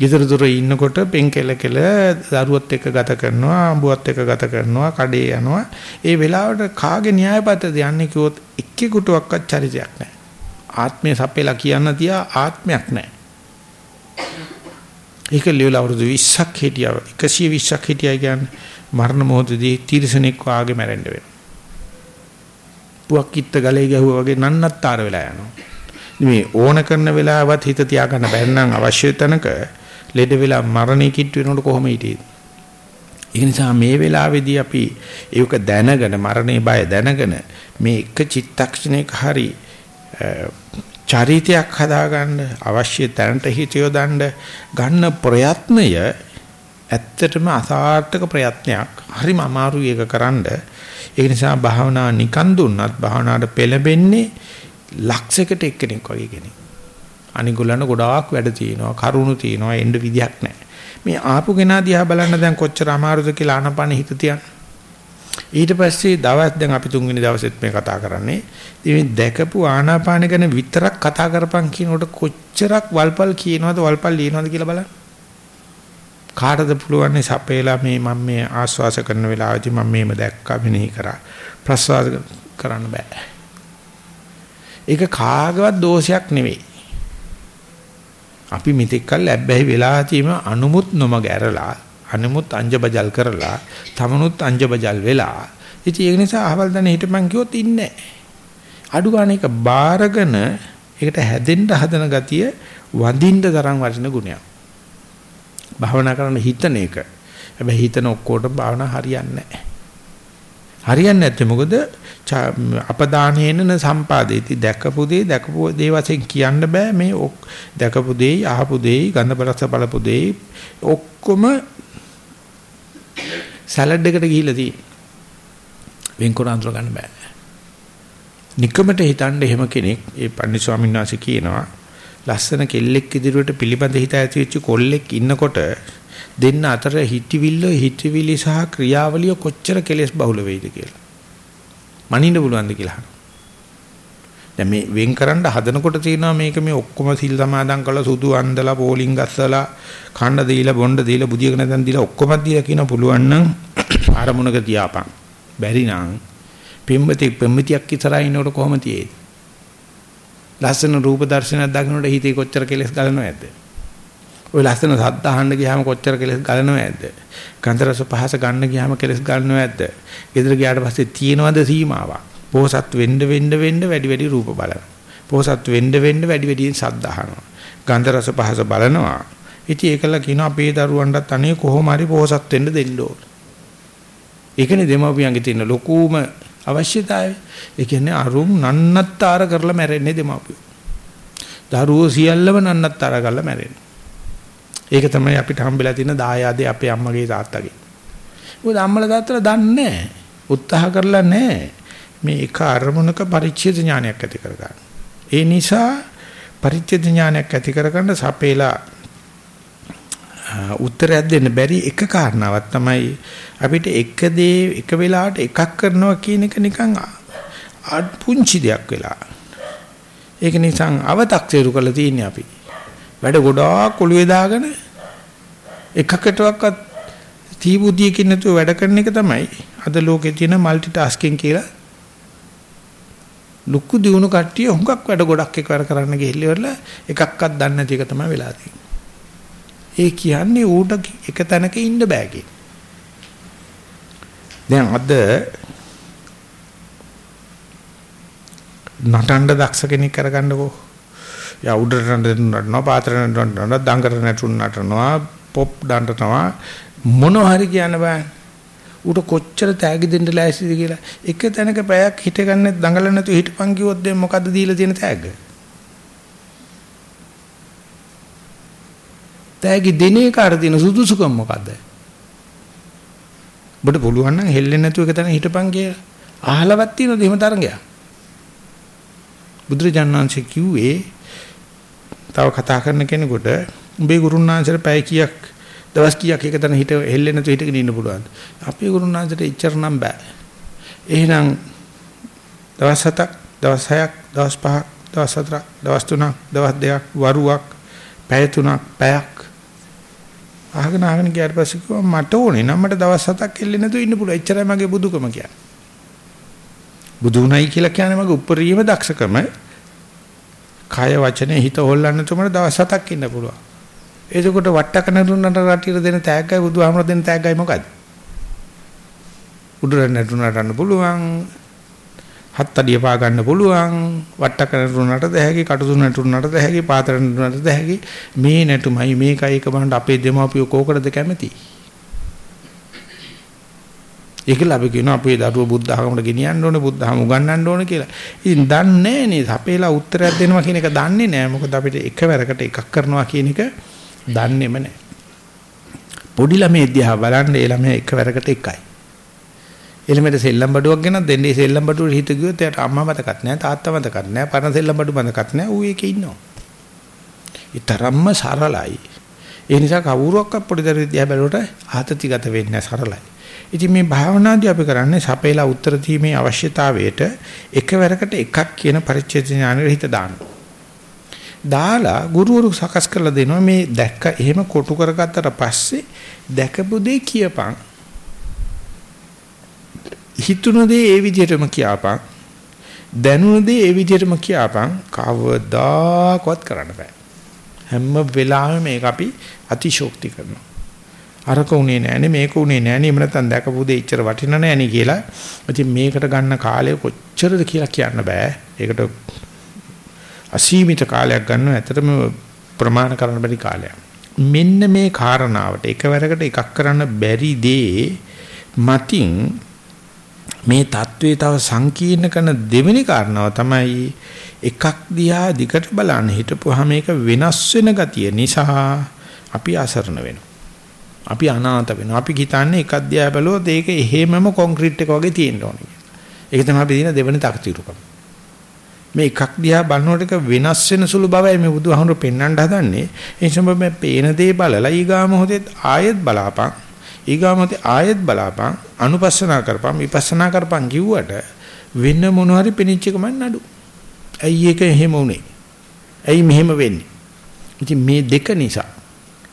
ගෙදර දොර ඉන්නකොට පෙන් කෙල කෙල දරුවත් එක්ක ගත කරනවා අඹුවත් එක්ක ගත කරනවා කඩේ යනවා. ඒ වෙලාවට කාගේ න්‍යායපත්‍යද යන්නේ කිව්වොත් එක්කෙකුටවත් චරිතයක් නැහැ. ආත්මය සපෙලා කියන්න තියා ආත්මයක් නැහැ. ඒක ලියලා අවුරුදු 20ක් හිටියා. 120ක් හිටියා කියන්නේ මරණ මොහොතදී තිරසනෙක් වාගේ මැරෙන්න වෙනවා. පුවක් කිත්ත ගලේ ගැහුවා වගේ නන්නත්තර වෙලා යනවා. මේ ඕන කරන වෙලාවත් හිත තියාගන්න බැරි නම් අවශ්‍ය තැනක ලෙඩ වෙලා මරණය කිට්ට වෙනකොට කොහොම හිටියේද? ඒ නිසා මේ වෙලාවේදී අපි ඒක දැනගෙන මරණේ බය දැනගෙන මේ එක චිත්තක්ෂණයක හරි චරිතයක් හදාගන්න අවශ්‍ය තැනට හිත යොදන්න ගන්න ප්‍රයත්නය ඇත්තටම අසාර්ථක ප්‍රයත්නයක්. හරිම අමාරුයි ඒක කරන්න. ඒ නිසා භාවනා නිකන් දුන්නත් භාවනාවට පෙළඹෙන්නේ ලක්ෂයකට එක්කෙනෙක් වගේ කෙනෙක්. අනිගොල්ලන්ට ගොඩාක් වැඩ තියෙනවා, කරුණු තියෙනවා, එන්න විදියක් නැහැ. මේ ආපු කෙනා දිහා බලන්න දැන් කොච්චර අමාරුද කියලා ආනපන හිත තියන්න. ඊට පස්සේ දවස් දැන් අපි තුන්වෙනි දවසෙත් මේ කතා කරන්නේ. ඉතින් දැකපු ආනාපාන ගැන විතරක් කතා කරපන් කියනකොට කොච්චරක් වල්පල් කියනවද වල්පල් ලියනවද කියලා බලන්න. කාටද පුළුවන් සපේලා මේ මම මේ ආස්වාස කරන වෙලාවදී මම මේම දැක්කා මෙනෙහි කරා. ප්‍රසවාස කරන්න බෑ. ඒක කාගවත් දෝෂයක් නෙවෙයි. අපි මෙතෙක් කල් ලැබ්බැහි වෙලා තියෙම අනුමුත් නොමග ඇරලා අනුමුත් අංජබජල් කරලා තමනුත් අංජබජල් වෙලා. ඉතින් ඒක නිසා අහවල් දන්නේ හිටපන් කිව්වොත් ඉන්නේ අඩු ගන්න එක බාරගෙන ඒකට හැදෙන්න හදන ගතිය වඳින්න තරම් වටින ගුණයක්. භාවනා කරන්න හිතන එක. හැබැයි හිතන ඔක්කොට භාවනා හරියන්නේ නැහැ. හරියන්නේ නැත්තේ මොකද? අපදානේන සම්පාදේති. දැකපු දේ දැකපු දේ වශයෙන් කියන්න බෑ. මේ දැකපු දේ අහපු දේ ගන්ධ බලස බලපු දේ ඔක්කොම සලාඩ් එකට ගිහිල්ලා තියෙන්නේ වෙන්කර අඳුර ගන්න බෑ. නිකමට හිතන්න එහෙම කෙනෙක් ඒ පන්දි ස්වාමීන් වහන්සේ කියනවා ලස්සන කෙල්ලෙක් ඉදිරියට පිළිබඳ හිත ඇති වෙච්ච කොල්ලෙක් ඉන්නකොට දෙන්න අතර හිතවිල්ල හිතවිලි සහ ක්‍රියාවලිය කොච්චර කෙලස් බහුල වෙයිද කියලා. මනින්න පුළුවන්ද කියලා අහනවා. දැන් මේ වෙන් කරන්න හදනකොට තියෙනවා මේක මේ ඔක්කොම සිල් සමාදන් කරලා සුදු අන්දලා පෝලිං ගස්සලා කන්න දීලා බොණ්ඩ දීලා බුදියක නැතන් දීලා ඔක්කොම දීලා කියන පුළුවන් නම් ආරමුණක තියාපන්. බැරි නම් පෙම්මති පෙම්මතියක් ඉතරයි ඉන්නකොට කොහොම තියේද? ලස්සන රූප දර්ශනයක් දකින්නට හිතේ කොච්චර කෙලස් ගලනවද? ওই ලස්සන සද්ද අහන්න ගියාම කොච්චර කෙලස් ගලනව ඇද්ද? ගන්ධ රස පහස ගන්න ගියාම කෙලස් ගලනව ඇද්ද? ගෙදර ගියාට පස්සේ තියෙනවද සීමාවක්? පොහසත් වෙන්න වෙන්න වෙන්න වැඩි වැඩි රූප බලනවා. පොහසත් වෙන්න වෙන්න වැඩි වැඩියෙන් සද්ද අහනවා. ගන්ධ රස පහස බලනවා. ඉතින් ඒකල කියන අපේ දරුවන්ටත් අනේ කොහොම හරි පොහසත් වෙන්න දෙන්න ඕන. ඒකනේ දෙමාපියන්ගේ තියෙන ලොකුම අවශ්‍යතාවය. ඒ කියන්නේ අරුම් නන්නත්තර කරලා මැරෙන්නේ දෙමාපියෝ. දරුවෝ සියල්ලම නන්නත්තර කරලා මැරෙන්නේ. ඒක තමයි අපිට හම්බෙලා තියෙන දායාදේ අපේ අම්මගේ තාත්තගේ. මොකද අම්මලා තාත්තලා දන්නේ උත්සාහ කරලා නැහැ. මේ එක අරමුණක පරිච්ඡේද ඥානයක් ඇති කරගන්න. ඒ නිසා පරිච්ඡේද ඥානයක් ඇති කරගන්න සපේලා උත්තරයක් දෙන්න බැරි එක කාරණාවක් තමයි අපිට එක දේ එක වෙලාවට එකක් කරනවා කියන එක නිකන් පුංචි දෙයක් වෙලා. ඒක නිසා අව탁සේරු කරලා තියෙන්නේ අපි. වැඩ ගොඩාක් ඔළුවේ දාගෙන එකකටවත් තීබුද්ධියකින් නැතුව වැඩ කරන එක තමයි අද ලෝකේ තියෙන মালටි ටාස්කින් කියලා ලුක්කු දිනු කට්ටිය හුඟක් වැඩ ගොඩක් එකවර කරන්න ගිහිල්ලා එකක්වත් දන්නේ නැති එක තමයි වෙලා තියෙන්නේ. ඒ කියන්නේ ඌට එක තැනක ඉන්න බෑ කියන්නේ. දැන් අද නටන්න දක්ෂ කෙනෙක් කරගන්නකෝ යා උඩට නටනවා පාත්‍රයට නටනවා දඟර නටුන් නටනවා පොප් දඬනවා. මොනව හරි කියන්න බෑ. ඌට කොච්චර තෑගි දෙන්න ලෑස්තිද කියලා. එක තැනක පැයක් හිට ගන්න දඟල නැතුව හිටපන් කිව්වොත් දැන් මොකද්ද දීලා තියෙන තෑග්ග? තෑගි දෙනේ කාට තියෙන සුදුසුකම් මොකද්ද? ඔබට පුළුවන් නම් හෙල්ලෙන්නේ නැතුව එක තැන හිටපන් කියලා. අහලවත් තියෙනවද එහෙම තරංගයක්? බුදුරජාණන් කිව්වේ තව කතා කරන කෙනෙකුට උඹේ ගුරුනාංශයට පැය කීයක් දවස් කීයක් එක තැන හිට හෙල්ලෙන්නේ නැතුව හිටගෙන ඉන්න පුළුවන්. අපේ ගුරුනාංශයට එච්චර නම් බෑ. එහෙනම් දවස් හතක්, දවස් හයක්, දවස් පහක්, දවස් හතරක්, දවස් තුනක්, දවස් දෙකක්, වරුවක්, පැය තුනක්, පැයක් අහගෙන අහගෙන ගියාට පස්සේ කිව්වා මට ඕනේ නම් මට දවස් හතක් හෙල්ලෙන්නේ නැතුව ඉන්න පුළුවන්. එච්චරයි මගේ බුදුකම කියන්නේ. බුදුුණයි කියලා කියන්නේ මගේ උපරිම දක්ෂකම කය වචනේ හිත හොල්ලන්න තුමන දවස් හතක් ඉන්න පුළුවන්. එතකොට වට්ටකන දුන්නට රටියට දෙන තෑග්ගයි බුදුහාමර දෙන තෑග්ගයි මොකද්ද? උඩරට නටුනටන්න පුළුවන්. හත් අඩිය පා ගන්න පුළුවන්. වට්ටකන දුන්නට දැහැකි, කටුසු නටුනට දැහැකි, පාතර නටුනට දැහැකි. මේ නටුමයි මේකයි එක බලන්න අපේ දෙමාපියෝ කෝකටද කැමති? ඒකල අපි කියනවා අපේ දරුවෝ බුද්ධ ධර්මයට ගෙනියන්න ඕනේ බුද්ධ ධර්ම උගන්වන්න ඕනේ කියලා. ඉතින් දන්නේ නෑ අපේලා උත්තරයක් දෙනවා කියන එක දන්නේ නෑ. මොකද අපිට එකවරකට එකක් කරනවා කියන එක දන්නේම නෑ. පොඩි ළමයි දිහා බලන්න ඒ ළමයා එකවරකට එකයි. එළමෙට සෙල්ලම් බඩුවක් ගෙනත් දෙන්නේ සෙල්ලම් බඩුවට හිත ගියොත් එයාට අම්මා මතකත් නැහැ තාත්තා මතකත් නැහැ පරණ සෙල්ලම් බඩු මතකත් නැහැ ඌ ඒකේ ඉන්නවා. ඊතරම්ම සරලයි. ඒ නිසා කවුරුවක්වත් පොඩි දරුවෙක් දිහා බැලුවට ආතතිගත වෙන්නේ සරලයි. ඉතින් මේ භාවනාදී අපි කරන්නේ සපේලා උත්තර දීමේ අවශ්‍යතාවයට එකවරකට එකක් කියන පරිච්ඡේද ඥානෙ හිත දානවා. දාලා ගුරුවරු සකස් කරලා දෙනවා මේ දැක්ක එහෙම කොටු කරගත්තට පස්සේ දැකපු දේ කියපන්. හිතුණ දේ ඒ විදිහටම කියපන්. දැනුණ දේ ඒ විදිහටම කියපන්. කවදාකවත් කරන්න බෑ. හැම වෙලාවෙම මේක අපි අතිශෝක්ති කරනවා. අරක උනේ නෑනේ මේක උනේ නෑනේ එහෙම නැත්නම් දැකපු දේ ඉච්චර වටින නෑනේ කියලා ඉතින් මේකට ගන්න කාලය කොච්චරද කියලා කියන්න බෑ ඒකට අසීමිත කාලයක් ගන්නවා ඇත්තටම ප්‍රමාණ කරන්න බැරි කාලයක්. මෙන්න මේ කාරණාවට එකවරකට එකක් කරන්න බැරි දේ මතින් මේ தત્ත්වයේ තව සංකීර්ණ කරන දෙවෙනි කාරණාව තමයි එකක් දිහා දිකට බලන්න හිටපුවාම මේක වෙනස් වෙන ගතිය නිසා අපි අසරණ වෙනවා. අපි අනාථ වෙනවා. අපි හිතන්නේ එකක් දිහා බැලුවොත් ඒක එහෙමම කොන්ක්‍රීට් එක වගේ තියෙන්න ඕනේ කියලා. ඒක තමයි අපි දින දෙවෙනි තකතිරුකම. මේ එකක් දිහා බලනකොට එක වෙනස් වෙන සුළු බවයි මේ බුදුහාමුදුරු පෙන්වන්න හදන්නේ. ඒ නිසා මේ පේන දේ බලලා ඊගා මොහොතේ ආයෙත් බලාපන්. ඊගා මොහොතේ ආයෙත් බලාපන්. අනුපස්සනා කරපන්, විපස්සනා කරපන් කිව්වට වෙන මොන හරි පෙනිච්ච එකම නඩු. ඇයි ඒක එහෙම උනේ? ඇයි මෙහෙම වෙන්නේ? ඉතින් මේ දෙක නිසා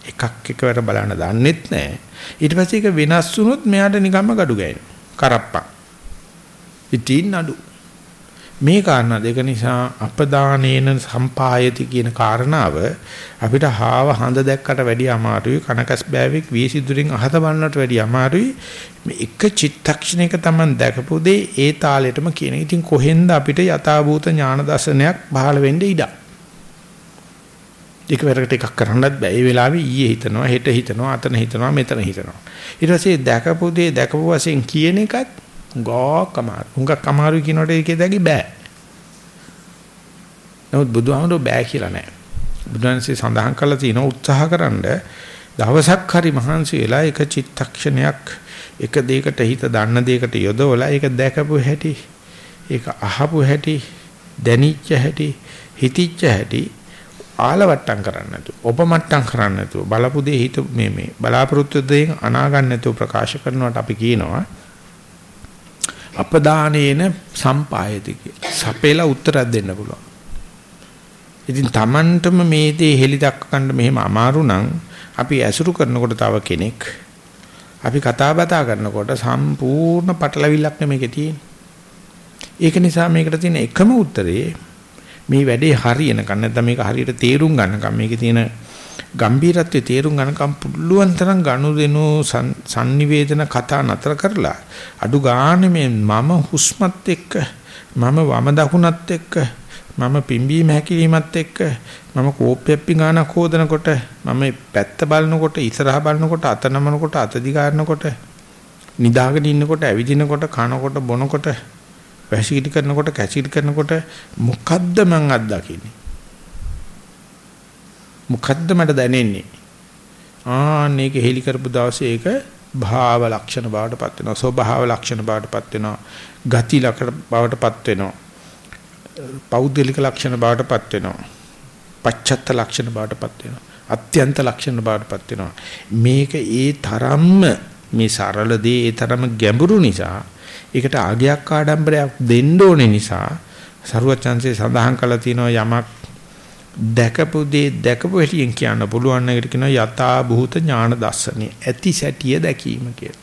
එකක් එකවර බලන්න දන්නෙත් නැහැ. ඊට පස්සේ ඒක වෙනස් වුණොත් මෙයාට නිකම්ම gadu ගෑනවා. කරප්පක්. ඉතින් නඩු. මේ කාරණා දෙක නිසා අපදානේන සම්පායති කියන කාරණාව අපිට හාව හඳ දැක්කට වැඩිය අමාරුයි කනකස් බෑවෙක් වීසිදුරින් අහත බලනට වැඩිය අමාරුයි මේ එක චිත්තක්ෂණයක Taman දැකපු දේ ඒ තාලෙටම කියන. ඉතින් කොහෙන්ද අපිට යථාභූත ඥාන දර්ශනයක් පහළ වෙන්න ඉඩ? එක වෙරකට එකක් කරන්නත් බෑ. ඒ වෙලාවේ ඊයේ හිතනවා, හෙට හිතනවා, අතන හිතනවා, මෙතන හිතනවා. ඊට පස්සේ දැකපු දේ දැකපු වශයෙන් කියන එකත් ගෝක් අමාරු. හුඟක් අමාරුයි කියනකොට ඒකේ දැගි බෑ. නමුත් බුදුහාමුදුරුවෝ බෑ කියලා නෑ. බුදුන්සේ සඳහන් කළා තියෙන උත්සාහකරනද දවසක් හරි මහන්සි වෙලා එක චිත්තක්ෂණයක් එක දෙයකට හිත දන්න දෙයකට යොදවලා ඒක දැකපු හැටි ඒක අහපු හැටි දැනිච්ච හැටි හිතිච්ච හැටි ආලවට්ටම් කරන්න නැතුව ඔපමට්ටම් කරන්න නැතුව බලපු දේ හිත මේ මේ බලාපොරොත්තු දෙයෙන් අනා ගන්න නැතුව ප්‍රකාශ කරනවට අපි කියනවා අපදානේන සම්පායති කියලා. සපේලා උත්තරයක් දෙන්න පුළුවන්. ඉතින් Tamanටම මේ දේ හෙලි දක්වන්න මෙහෙම අමාරු නම් අපි ඇසුරු කරනකොට තව කෙනෙක් අපි කතා බතා කරනකොට සම්පූර්ණ පටලවිල්ලක් නෙමේකේ තියෙන්නේ. ඒක නිසා මේකට තියෙන එකම උත්තරේ මේ වැඩේ හරියනකන් නැත්නම් මේක හරියට තේරුම් ගන්නකම් මේකේ තියෙන ගම්බීරත්වයේ තේරුම් ගන්නකම් පුළුවන් තරම් ගනුදෙනු sannivedana කතා නතර කරලා අඩු ගානේ මේ මම හුස්මත් එක්ක මම වම දකුණත් එක්ක මම පිම්බීම හැකිලීමත් එක්ක මම කෝප්පයක් පිඟානක් හොදනකොට මම පැත්ත බලනකොට ඉස්සරහා බලනකොට අත නමනකොට අත දිගාරනකොට නිදාගෙන ඉන්නකොට ඇවිදිනකොට කනකොට බොනකොට වැසිකිලි කරනකොට කැසිකිලි කරනකොට මොකද්ද මං අත්දකින්නේ මොකද්ද මට දැනෙන්නේ? ආන්න ඒක හෙලි කරපු දවසේ ඒක භාව ලක්ෂණ බවටපත් වෙනවා. ස්වභාව ලක්ෂණ බවටපත් වෙනවා. ගති ලක්ෂණ බවටපත් වෙනවා. පෞද්ගලික ලක්ෂණ බවටපත් වෙනවා. පච්චත්ත ලක්ෂණ බවටපත් වෙනවා. අත්‍යන්ත ලක්ෂණ බවටපත් වෙනවා. මේක ඒ තරම්ම මේ සරල දේ ඒ තරම ගැඹුරු නිසා ඒකට ආගයක් ආඩම්බරයක් දෙන්න ඕනේ නිසා සරුවචන්සේ සඳහන් කළා තියෙනවා යමක් දැකපු දේ දැකපු හැටියෙන් කියන්න පුළුවන් එකට කියනවා යථා භූත ඥාන දර්ශනය. ඇති සැටිය දැකීම කියලා.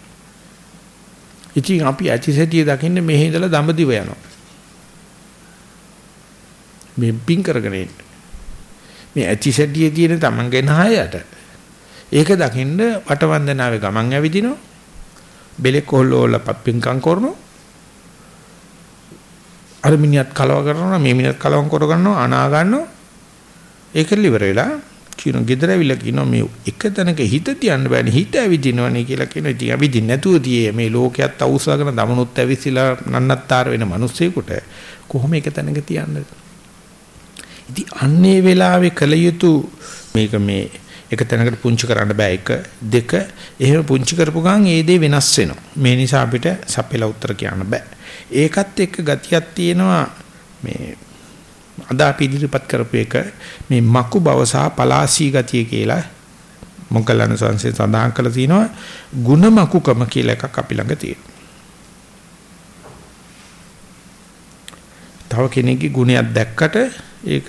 ඉතින් අපි ඇති සැටිය දකින්න මෙහි ඉඳලා දඹදිව යනවා. මේ පින් කරගෙන ඉන්න. මේ ඇති සැටියේ තියෙන තමන්ගේ නහයට. ඒක දකින්න වටවන්දනාවේ ගමන් ඇවිදිනවා. බෙලෙක් කොල්ලෝල පින්කම් කරනවා. අර මිනිහත් කලව කරනවා මේ මිනිහත් කලවම් කර ගන්නවා අනා ගන්නවා. ඒකල ඉවර වෙලා කියන ගෙදර ඇවිල්ලා කියනවා මේ එක තැනක හිත තියන්න බෑනේ හිත ඇවිදිනවනේ කියලා කියන ඉතින් ඇවිදින්න නැතුව තියේ මේ ලෝකයක් අවුස්සගෙන දමනුත් ඇවිසිලා නන්නත්තර වෙන මිනිස්සෙකුට කොහොම එක තැනක තියන්නද? ඉතින් අන්නේ වෙලාවේ කල යුතු මේක මේ එක තැනකට පුංචි කරන්න බෑ. එක දෙක එහෙම පුංචි කරපු ගමන් ඒ දේ වෙනස් වෙනවා. මේ නිසා අපිට සපෙලා උත්තර කියන්න බෑ. ඒකත් එක්ක ගතියක් තියෙනවා මේ අදා පිළිපත් කරපු එක මේ මකු බව සහ පලාසී ගතිය කියලා මොග්ගලණ සංසේ සඳහන් කරලා තිනවා ಗುಣ මකුකම කියලා එකක් අපි ළඟ තියෙනවා. තව කෙනෙක්ගේ ගුණයක් දැක්කට ඒක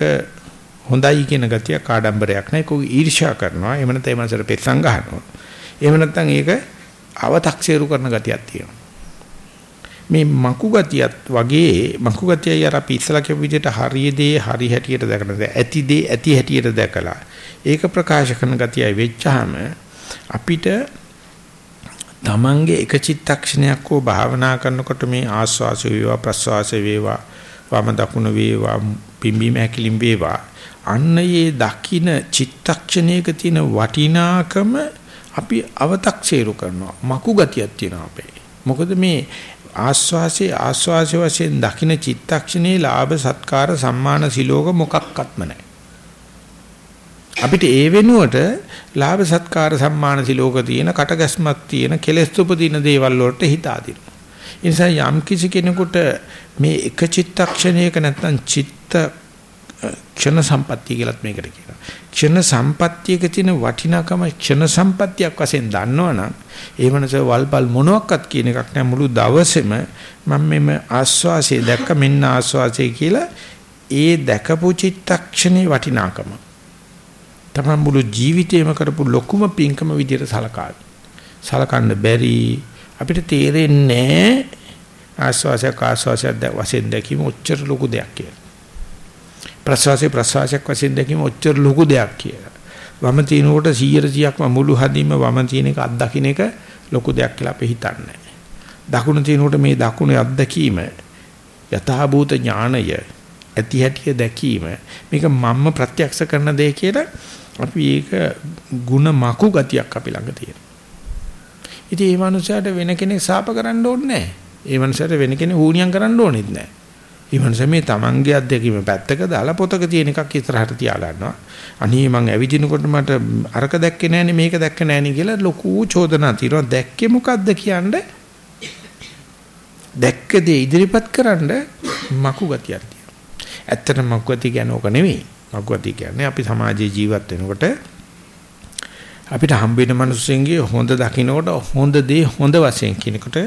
හොඳයි කියන ගතිය කාඩම්බරයක් නෑ කෝ ඊර්ෂ්‍යා කරනවා එහෙම නැත්නම් ඒ මනසට පෙත්සං ගන්නවා. එහෙම නැත්නම් ඒක අව탁සේරු කරන ගතියක් තියෙනවා. මේ මකු ගතියත් වගේ මකු ගතියයි අර අපි ඉස්සලා කියපු විදිහට හරියදී හරි හැටියට දැකලා ඇතිදී ඇති හැටියට දැකලා. ඒක ප්‍රකාශ කරන ගතියයි වෙච්චාම අපිට තමන්ගේ එක චිත්තක්ෂණයක් හෝ භාවනා කරනකොට මේ ආස්වාස වේවා ප්‍රස්වාස වේවා වම දකුණ වේවා පිම්බීම හැකිලිම් වේවා. අන්න ඒ දකින චිත්තක්ෂණයක තියෙන වටිනාකම අපි අව탁සේරු කරනවා. මකු ගතියක් තියෙනවා අපේ. මොකද මේ ආස්වාසේ ආස්වාසේ වශයෙන් දකින චිත්තක්ෂණේ ලාභ සත්කාර සම්මාන සිලෝක මොකක්වත්ම නැහැ. අපිට ඒ වෙනුවට ලාභ සත්කාර සම්මාන සිලෝක තියෙන කටගැස්මක් තියෙන කෙලෙස් උපදින දේවල් වලට හිත ආදිනවා ඒ නිසා යම් කිසි කෙනෙකුට මේ එක චිත්තක්ෂණයක නැත්නම් චිත්ත ක්ෂණ සම්පත්තිය කියලාත් මේකට කියනවා. ක්ෂණ සම්පත්තියක තියෙන වටිනාකම ක්ෂණ සම්පත්තියක් වශයෙන් දන්නවනම් ඒ වෙනස වල්පල් මොනවත් කියන එකක් නෑ මුළු දවසේම මම මෙම ආස්වාසිය දැක්ක මෙන්න ආස්වාසිය කියලා ඒ දැකපු චිත්තක්ෂණේ වටිනාකම තමයි මුළු ජීවිතේම කරපු ලොකුම පින්කම විදියට සලකා සලකන්න බැරි අපිට තේරෙන්නේ ආස්වාසයක් ආස්වාසයක් වශයෙන් දැකීම ඔච්චර ලොකු දෙයක් කියලා. ප්‍රසවාසයේ ප්‍රසවාසයක් වශයෙන් දැකීම ඔච්චර ලොකු දෙයක් කියලා. වම තිනකොට 100%ක්ම මුළු හදින්ම වම තින එක අත්දකින්න එක ලොකු දෙයක් කියලා අපි හිතන්නේ. දකුණ තිනකොට මේ දකුණේ අත්දැකීම යථාභූත ඥානය ඇති හැටිය දැකීම මේක මම්ම ප්‍රත්‍යක්ෂ කරන දේ කියලා අපි ඒක ಗುಣ මකු ගතියක් අපි ළඟ තියෙනවා. ඉතින් මේ මනුස්සයාට වෙන කෙනෙක් සාප කරන්න ඕනේ නැහැ. ඒ මනුස්සයාට වෙන කෙනෙක් හුණියම් කරන්න ඕනෙත් නැහැ. ඒ මනුස්සයා මේ තමන්ගේ අත්දැකීම පැත්තක දාලා පොතක තියෙන එකක් ඉස්සරහට තියාලා ගන්නවා. අනේ මං ඇවිදිනකොට මට අරක දැක්කේ නෑනේ මේක දැක්කේ නෑනේ කියලා ලොකු චෝදනා තියෙනවා. දැක්කේ මොකද්ද කියන්නේ? දැක්ක දේ ඉදිරිපත් කරන්න මකු ගතියක් තියෙනවා. ඇත්තටම මකු ගතිය කියන්නේ ඕක නෙවෙයි. මකු ගතිය කියන්නේ අපි සමාජයේ ජීවත් වෙනකොට අපිට හම්බෙන මිනිස්සුන්ගේ හොඳ දකින්නකොට හොඳ දේ හොඳ වශයෙන් කියනකොට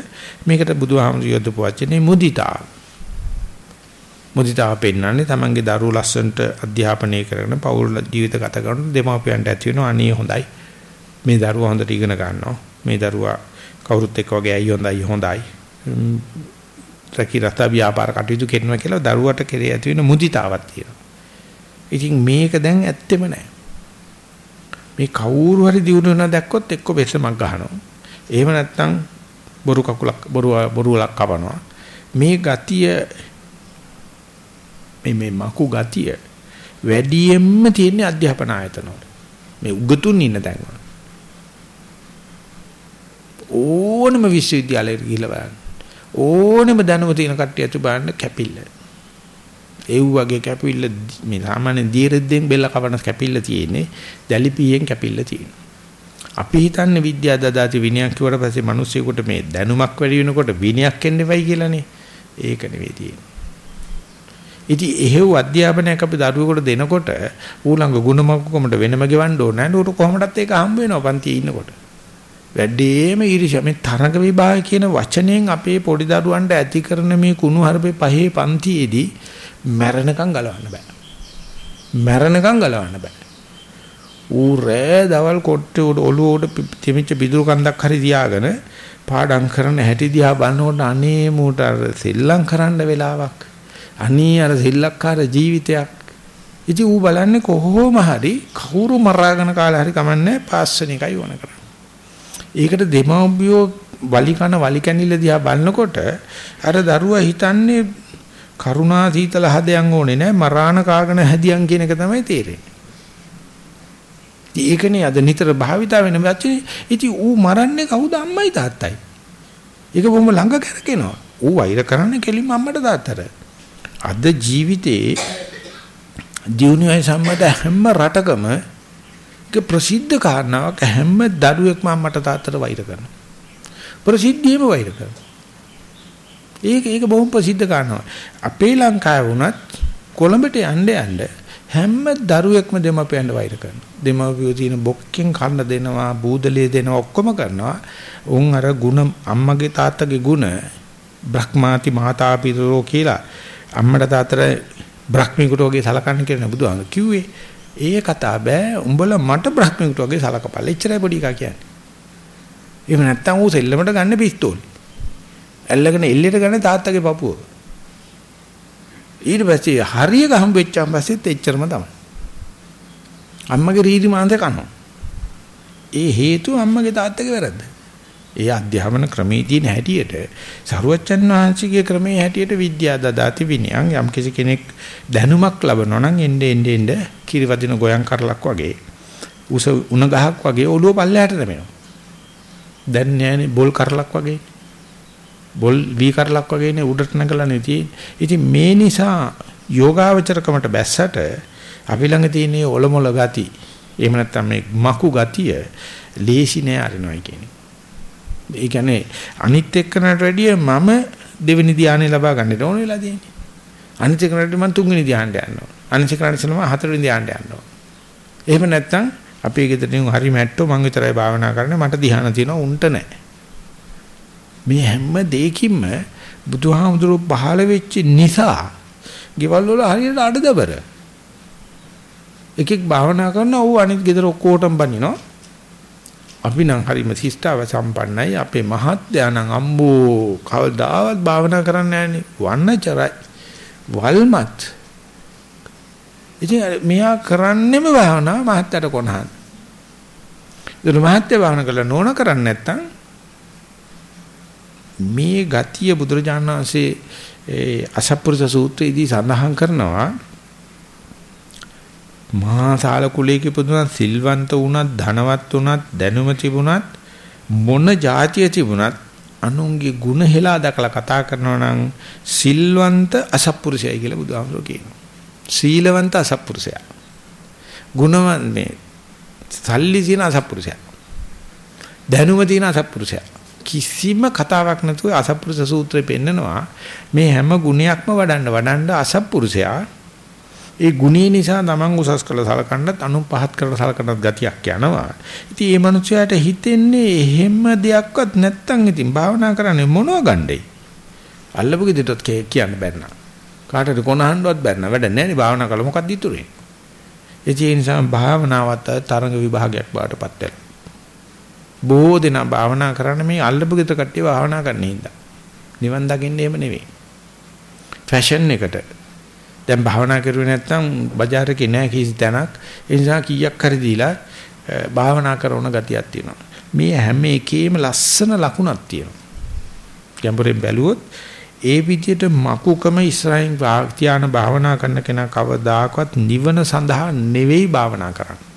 මේකට බුදුහාමුදුරිය යොදපු වචනේ මුදිතා. මුදිතාව පෙන්වන්නේ තමන්ගේ දරුවෝ ලස්සනට අධ්‍යාපනය කරන පෞල් ජීවිත ගත කරන දෙමාපියන්ට ඇති වෙන අනේ හොඳයි. මේ දරුවා හොඳට ඉගෙන ගන්නවා. මේ දරුවා කවුරුත් එක්ක වගේ අය හොඳයි හොඳයි. රැකී රතා ව්‍යාපාර කටයුතු කරනවා කියලා දරුවට කෙරේ ඇති වෙන මුදිතාවක් තියෙනවා. ඉතින් මේක දැන් ඇත්තෙම නැහැ. මේ කවුරු හරි දිනු වෙන දැක්කොත් එක්ක බෙසමක් ගහනවා. එහෙම නැත්නම් බොරු කකුලක් බොරු බොරුලක් කපනවා. මේ ගතිය මේ මේ මකු ගතිය වැඩියෙන්ම තියෙන අධ්‍යාපන ආයතනවල. මේ උගතුන් ඉන්න තැන්වල. ඕනම විශ්වවිද්‍යාලයකට ගිහිල්ලා බලන්න. ඕනම දැනුම තියෙන කට්ටිය අතු බලන්න කැපිල්ල. ඒ වගේ කැපිල්ල මේ සාමාන්‍ය දීරෙද්දෙන් බෙල්ල කවන කැපිල්ල තියෙන්නේ දැලිපියෙන් කැපිල්ල තියෙනවා. අපි හිතන්නේ විද්‍යා දදාති විනයක් කිව්වට පස්සේ මිනිස්සුෙකුට මේ දැනුමක් වැඩි වෙනකොට විනයක් එන්න වෙයි කියලානේ. ඒක නෙවෙයි තියෙන්නේ. ඉතින් එහෙව් අධ්‍යාපනයක් අපි දරුවෙකුට දෙනකොට ඌ ළඟ ගුණමකකමට වෙනම ගෙවන්න ඕනේ නැහැ. ඌට කොහොමදත් ඒක හම්බ වෙනවා පන්තියේ ඉන්නකොට. වැඩිම ඊර්ෂ්‍යා මේ තරඟ විභාග කියන වචනයෙන් අපේ පොඩි දරුවන්ට ඇති කරන මේ කුණු හරපේ පහේ පන්තියේදී මැරෙනකම් ගලවන්න බෑ. මැරෙනකම් ගලවන්න බෑ. ඌ රෑ දවල් කොට්ටේ උඩ ඔළුව උඩ තිමිච්ච බිදුරු කන්දක් හරි තියාගෙන පාඩම් කරන හැටි දිහා බලනකොට අනේ මූට අර සෙල්ලම් කරන්න වෙලාවක්. අනේ අර සෙල්ලක්කාර ජීවිතයක්. ඉතින් ඌ බලන්නේ කොහොම හරි කවුරු මරාගෙන කාලේ හරි කමන්නේ පාස් වෙන එකයි වුණ කරන්නේ. ඒකට දෙමව්පියෝ වලි කන වලි කැනිල්ල දිහා බලනකොට අර දරුවා හිතන්නේ කරුණා සීතල හදයන් ඕනේ නැහැ මරාණ කාගෙන හැදියන් කියන එක තමයි තේරෙන්නේ. ඒකනේ අද නිතර භාවිතා වෙන වචනේ. ඉතින් ඌ මරන්නේ කවුද අම්මයි තාත්තයි. ඒක බොහොම ළඟ කරකිනවා. ඌ වෛර කරන්නේ කෙලින්ම අම්මට තාත්තට. අද ජීවිතේ දියුණුවයි සම්මත හැම රටකම ඒක ප්‍රසිද්ධ කාරණාවක් හැම දරුවෙක්ම අම්මට තාත්තට වෛර කරනවා. ප්‍රසිද්ධියම වෛර කරනවා. ඒක ඒක බොහොම ප්‍රසිද්ධ කාරණාවක්. අපේ ලංකාවේ වුණත් කොළඹට යන්න යන්න හැම දරුවෙක්ම දෙමපියන්ට වෛර කරනවා. දෙමපියෝ තියෙන බොක්කෙන් කන්න දෙනවා, බූදලිය දෙනවා, ඔක්කොම කරනවා. උන් අර ಗುಣ අම්මගේ තාත්තගේ ಗುಣ බ්‍රහ්මාති මාතාපිතරෝ කියලා අම්මට තාත්තට බ්‍රහ්මිකුට වගේ සලකන්න කියලා බුදුහාම කිව්වේ. ඒ කතා බෑ. උඹලා මට බ්‍රහ්මිකුට වගේ සලකපල්ල. එච්චරයි පොඩි එකා කියන්නේ. එහෙම නැත්තම් ඌ සෙල්ලමට ගන්න පිස්තෝල්. ඇල්ලගෙන එල්ලෙට ගන්න තාත්තගේ පපුව. ඊට පස්සේ හරියක හම්බ වෙච්චාන් පස්සෙත් එච්චරම තමයි. අම්මගේ රීදි මාන්දේ කනවා. ඒ හේතුව අම්මගේ තාත්තගේ වැරද්ද. ඒ අධ්‍යාපන ක්‍රමයේ තියෙන හැටියට සරුවච්චන් වහන්සේගේ ක්‍රමයේ හැටියට විද්‍යා දදාති විනයන් යම් කිසි කෙනෙක් දැනුමක් ලබනවා නම් එnde ende ende කිරිවදින ගෝයන් කරලක් වගේ උස උණ ගහක් වගේ ඔළුව පල්ලෙහාට දැමෙනවා. දැන් නෑනේ බොල් කරලක් වගේ. බොල් වී කරලක් වගේනේ උඩට නැගලානේ තියෙන්නේ. ඉතින් මේ නිසා යෝගාවචරකමට බැස්සට අපි ළඟ තියෙන ඔලොමොල ගති එහෙම නැත්නම් මේ මකු ගතිය ලේසි නෑ අරිනවයි කියන්නේ. ඒ කියන්නේ අනිත් එක්කනට වැඩිය මම දෙවෙනි ධානය ලබා ගන්නට ඕන වෙලා තියෙන්නේ. අනිත් එක්කනට මම තුන්වෙනි ධානයට යනවා. අනිත් එක්කනට ඉස්සෙල්ලා මම හතරවෙනි ධානයට යනවා. එහෙම නැත්නම් අපේ ගෙදරින් හරි මැට්ටෝ මං විතරයි භාවනා කරන්නේ මට ධානය තියෙනවා උන්ට නැහැ. මේ හැම දෙයකින්ම බුදුහාමුදුරුවෝ පහළ වෙච්ච නිසා ගෙවල් වල හරියට අඩදබර. එකෙක් භාවනා කරනවා ඌ අනිත් ගෙදර ඔක්කොටම බනිනවා. අපි නම් හරිම ශිෂ්ටාව සම්පන්නයි. අපේ මහත්යා නම් අම්බෝ කවදාවත් භාවනා කරන්නේ නැහනේ වන්නචරයි. වල්මත්. ඉතින් මෙයා කරන්නෙම භාවනා මහත්යට කොනහන්. ඒක මහත්ය භාවනා කළා නෝන කරන්නේ නැත්තම් මේ ගතිය බුදුරජාණන් වහන්සේ ඒ අසප්පුරුෂ සූත්‍රයේදී සඳහන් කරනවා මහා සාල කුලයක ඉපදුනත් සිල්වන්ත වුණත් ධනවත් වුණත් දැනුම තිබුණත් මොන જાතිය තිබුණත් අනුන්ගේ ಗುಣ හෙලා දකලා කතා කරනවා නම් සිල්වන්ත අසත්පුරුෂයයි කියලා බුදුහාමුදුරුවෝ කියනවා. සීලවන්ත අසත්පුරුෂයා. ගුණවන් මේ සල්ලි තියෙන අසත්පුරුෂයා. දැනුම තියෙන අසත්පුරුෂයා. කිසිම කතාවක් නැතුව අසත්පුරුෂ සූත්‍රය පෙන්නනවා මේ හැම ගුණයක්ම වඩන්න වඩන්න අසත්පුරුෂයා ඒ ගුණේ නිසා තමන් උසස් කළ සලකන්නත් අනු පහත් කරලා සලකනත් ගතියක් යනවා. ඉතින් මේ මනුස්සයාට හිතෙන්නේ එහෙම දෙයක්වත් නැත්තම් ඉතින් භාවනා කරන්නේ මොනව ගන්නයි? අල්ලපු ගෙදරට කියන්න බැන්න. කාටද කොනහන්නවත් බැන්න. වැඩ නැහැ නේ භාවනා කළ මොකක්ද ඉතුරුනේ? ඒ නිසා භාවනාවත් තරංග විභාගයක් බාටපත් වෙනවා. බොහෝ දෙනා භාවනා කරන්න මේ අල්ලපු ගෙදර කට්ටිය භාවනා කරන්න හින්දා. නිවන් දකින්නේ එහෙම නෙවෙයි. ෆැෂන් එකට දැන් භාවනා කරුවේ නැත්නම් බજારකේ නෑ කිසි තැනක්. ඒ නිසා කීයක් හරි දීලා භාවනා කරන ගතියක් තියෙනවා. මේ හැම එකේම ලස්සන ලකුණක් තියෙනවා. ගැඹුරින් බැලුවොත් ඒ විදිහට මකුකම ඉස්සරහින් ධ්‍යාන භාවනා කරන කෙනා කවදාකවත් නිවන සඳහා නෙවෙයි භාවනා කරන්නේ.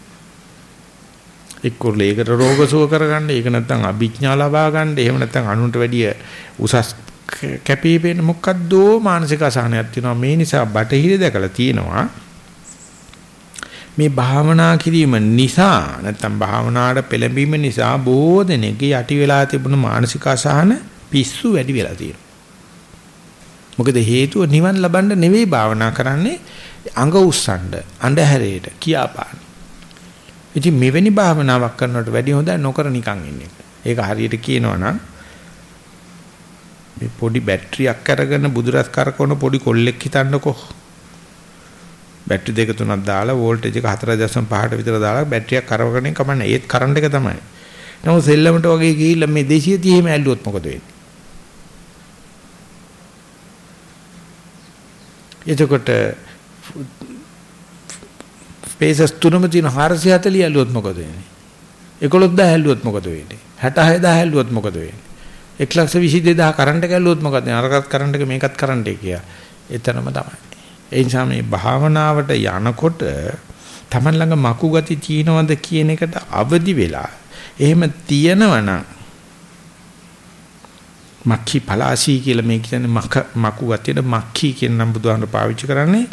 එක්ක ලේකට රෝග සුව කරගන්න, ඒක නැත්නම් අභිඥා ලබා ගන්න, එහෙම නැත්නම් අනුන්ට වැඩිය උසස් කැපී පෙනෙන මොකද්ද මානසික අසහනයක් තියෙනවා. මේ නිසා බටහිර දැකලා තියෙනවා. මේ භාවනා කිරීම නිසා නැත්නම් භාවනාවට පෙළඹීම නිසා බොහෝ දෙනෙක්ගේ යටි වෙලා තිබුණු මානසික අසහන පිස්සු වැඩි වෙලා තියෙනවා. මොකද හේතුව නිවන් ලබන්න නෙවෙයි භාවනා කරන්නේ අඟ උස්සන්න අඳුරේට කියාපාන. ඉතින් මෙවැනි භාවනාවක් කරනවට වැඩිය හොඳ නොකර නිකන් ඉන්න එක. ඒක හරියට කියනවා නම් මේ පොඩි බැටරියක් අරගෙන බුදුරස් කරකවන පොඩි කොල්ලෙක් හිතන්නකෝ. බැටරි දෙක තුනක් දාලා වෝල්ටේජ් එක 4.5ට විතර දාලා බැටරියක් කරවගෙන කමන්නේ. ඒත් කරන්ට් එක තමයි. නමුත් සෙල්ලමට වගේ ගිහිල්ලා මේ 230 එහෙම ඇල්ලුවොත් මොකද වෙන්නේ? එතකොට ස්පේසස් තුනම තියෙන 440 ඇල්ලුවොත් මොකද වෙන්නේ? 11000 ඇල්ලුවොත් මොකද වෙන්නේ? 66000 ඇල්ලුවොත් මොකද වෙන්නේ? 122000 කරන්ට් එක ඇල්ලුවොත් මොකද අරකට කරන්ට් එක මේකත් කරන්ට් එක කියා. එතනම තමයි. ඒ නිසා මේ භාවනාවට යනකොට Taman ළඟ මකු ගති තියෙනවද කියන එකට අවදි වෙලා එහෙම තියෙනවනම් මක්ඛි පලාසී කියලා මේ කියන්නේ මක මකු ගතියට මක්ඛි කියන නම් බුදුහාමර පාවිච්චි කරන්නේ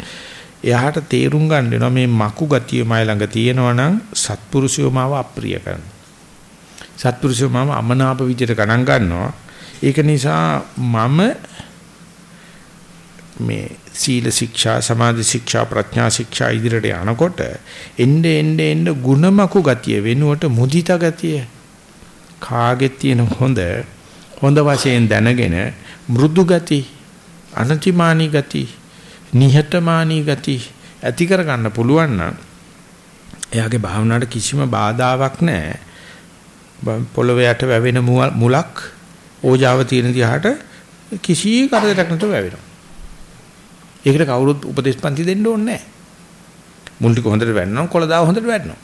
එයාට තේරුම් ගන්න වෙනවා මේ මකු ගතිය මයි ළඟ තියෙනවා නම් සත්පුරුෂයෝ මාව අප්‍රිය කරනවා. සත්පුරුෂයෝ මාව අමනාප විදියට ගණන් ගන්නවා. ඒක නිසා මම මේ සීල ශික්ෂා සමාධි ශික්ෂා ප්‍රඥා ශික්ෂා ඉදිරියට යනකොට එnde ende ende ಗುಣමකු ගතිය වෙනුවට මුදිත ගතිය කාගෙත් තියෙන හොඳ හොඳ වශයෙන් දැනගෙන මෘදු ගති අනතිමානී ගති නිහතමානී ගති ඇති කර ගන්න පුළුවන් නම් එයාගේ භාවනාවට කිසිම බාධාවක් නැහැ. පොළොවේ යට වැවෙන මුලක් ඕජාව තියෙන දිහාට කිසි කරදරයක් නැතුව වැවෙනවා. ඒකට කවුරුත් උපදේශ පන්ති දෙන්න ඕනේ නැහැ. මුල් ටික හොඳට වැටෙනවා කොළදාව හොඳට වැටෙනවා.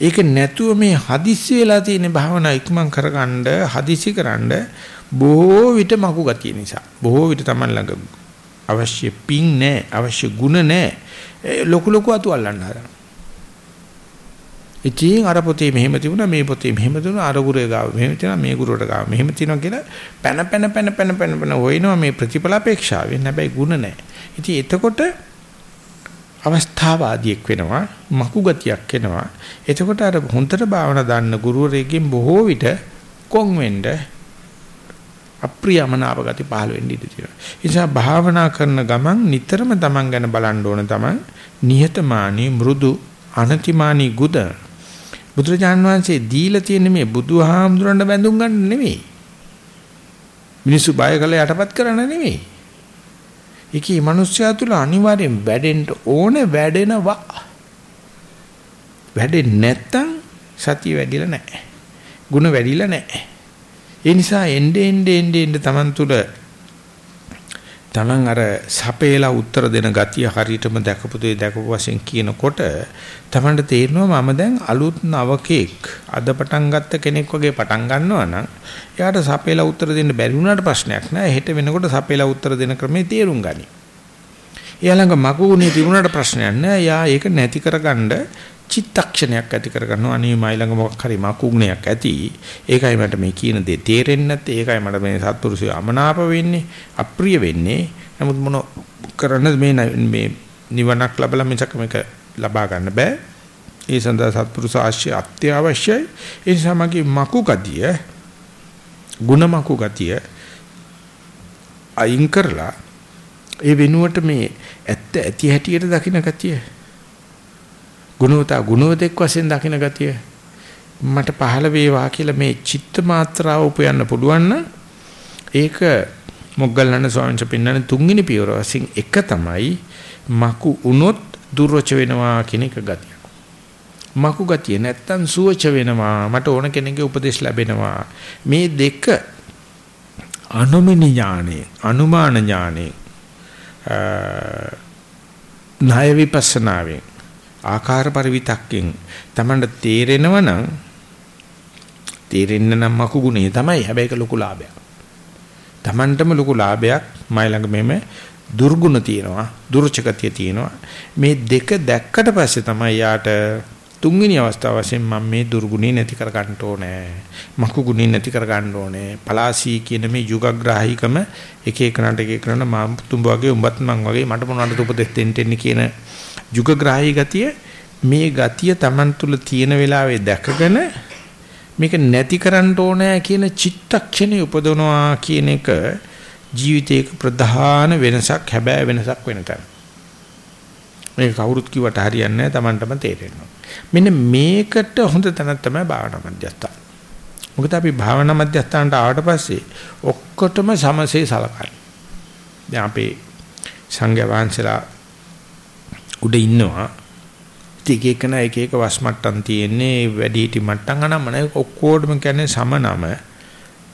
ඒක නැතුව මේ හදිස්සි වෙලා තියෙන භාවනා ඉක්මන් කරගන්න හදිසි කරන්න බොහෝ විට මකු ගතිය නිසා බොහෝ විට Taman ළඟ අවශ්‍ය පිං නැහැ අවශ්‍ය ಗುಣ නැහැ ලොකු ලොකු අතු අල්ලන්න හදනවා ඉතින් අර පොතේ මෙහෙම තිබුණා මේ පොතේ මෙහෙම තිබුණා අර ගුරුවේ ගාව මෙහෙම තියනවා මේ ගුරුවට ගාව මෙහෙම තියනවා කියලා පැන පැන පැන පැන පැන පැන හොයනවා මේ ප්‍රතිඵල අපේක්ෂාවෙන් හැබැයි ಗುಣ නැහැ. ඉතින් එතකොට අවස්ථාවාදියෙක් වෙනවා මකු ගතියක් එනවා. එතකොට අර හොඳට භාවනා දන්න ගුරුවරයෙක්ගෙන් බොහෝ විට කොන් වෙන්න අප්‍රියමනාප ගති පහළ වෙන්න ඉඩ තියෙනවා. ඒ නිසා භාවනා කරන ගමන් නිතරම Taman ගැන බලන්න ඕන තමයි නිහතමානී මෘදු අනතිමානී ගුද බුදුරජාන් වහන්සේ දීලා තියෙන මේ බුදුහාමුදුරන්ට බැඳුම් ගන්න නෙමෙයි. මිනිස්සු බය කළ යටපත් කරන්න නෙමෙයි. ඒකේ මිනිස්සයා තුල අනිවාර්යෙන් වැඩෙන්න ඕනේ වැඩෙනවා. වැඩෙන්නේ නැත්තම් සතිය වැඩිලා නැහැ. ಗುಣ වැඩිලා නැහැ. ඒ නිසා එnde ende ende ende Taman තුල Taman අර සපේලා උත්තර දෙන ගතිය හරියටම දැකපු දේ දැකපු වශයෙන් කියනකොට Tamanට තේරෙනවා මම දැන් අලුත් නවකෙක් අද පටන් ගත්ත කෙනෙක් වගේ පටන් ගන්නවා නම් එයාට සපේලා උත්තර දෙන්න බැරි වුණාට ප්‍රශ්නයක් නෑ හෙට වෙනකොට සපේලා උත්තර දෙන ක්‍රමේ තේරුම් ගනි. එයා ළඟ මගුණේ තිබුණාට ප්‍රශ්නයක් නෑ. එයා ඒක නැති කරගන්න චිත්තක්ෂණයක් ඇති කරගන්නවා. අනේ මයි ළඟ මොකක් හරි මකුග්නයක් ඇති. ඒකයි මට මේ කියන දේ තේරෙන්නේ නැත්තේ. ඒකයි මට මේ සත්පුරුෂය අමනාප වෙන්නේ අප්‍රිය වෙන්නේ. නමුත් මොන කරන්න මේ මේ නිවනක් ලැබලා මිසක මේක ලබා ගන්න බෑ. ඒ සඳහා සත්පුරුෂ ආශ්‍රය අත්‍යවශ්‍යයි. ඒ නිසා මගේ මකු ගතිය ಗುಣ මකු ගතිය අයින් කරලා ඒ වෙනුවට මේ ඇත්ත ඇති හැටියට දකින්න ගතිය ගුණවතා ගුණවතෙක් වශයෙන් දකින ගතිය මට පහළ වේවා කියලා මේ චිත්ත මාත්‍රාව උපයන්න පුළුවන් නම් ඒක මොග්ගල්ලාන ස්වාමීන් වහන්සේ පෙන්වන තුන්වෙනි පියවර වශයෙන් එක තමයි මකු උනොත් දුර්වච වෙනවා කියන එක ගතිය. මකු ගතිය නැත්තම් සුවච වෙනවා මට ඕන කෙනෙක්ගේ උපදෙස් ලැබෙනවා මේ දෙක අනුමිනි ඥානේ අනුමාන ඥානේ ණය විපස්සනාවෙන් ආකාර පරිවිතක්කෙන් Tamanට තේරෙනව නම් තේරෙන්න නම් මකු ගුණේ තමයි. හැබැයි ඒක ලොකු ලාභයක්. Tamanටම ලොකු ලාභයක් මයි ළඟ මෙම දුර්ගුණ තියෙනවා දුර්චකතිය තියෙනවා. මේ දෙක දැක්කට පස්සේ තමයි යාට තුන්වෙනි අවස්ථාව වශයෙන් මම මේ දුර්ගුණේ නැති කර ගන්න ඕනේ. මකු ගුණේ නැති කර ගන්න ඕනේ. පලාසී කියන මේ යුගග්‍රාහීකම එක එකනට එක එකනට මම තුඹ වගේ උඹත් මං වගේ මට මොනවද උපදෙස් දෙන්න කියන යුගග්‍රාහී ගතිය මේ ගතිය Taman තුල තියෙන වෙලාවේ දැකගෙන මේක නැති කරන්න ඕනෑ කියන චිත්තක්ෂණේ උපදවනවා කියන එක ජීවිතයක ප්‍රධාන වෙනසක් හැබෑ වෙනසක් වෙන තැන. මේක කවුරුත් කිව්වට හරියන්නේ නැහැ Tamanටම තේරෙනවා. මෙන්න මේකට හොඳ තැනක් තමයි භාවනා මධ්‍යස්ථාන. මොකද අපි භාවනා මධ්‍යස්ථානට ආවට පස්සේ ඔක්කොටම සමසේ සලකන්නේ. දැන් අපේ සංඝ වහන්සේලා උඩ ඉන්නවා. එක එකන එක එක වස් මට්ටම් තියෙන්නේ වැඩි හිටි මට්ටම් අනම්මන ඔක්කොටම කියන්නේ සමනම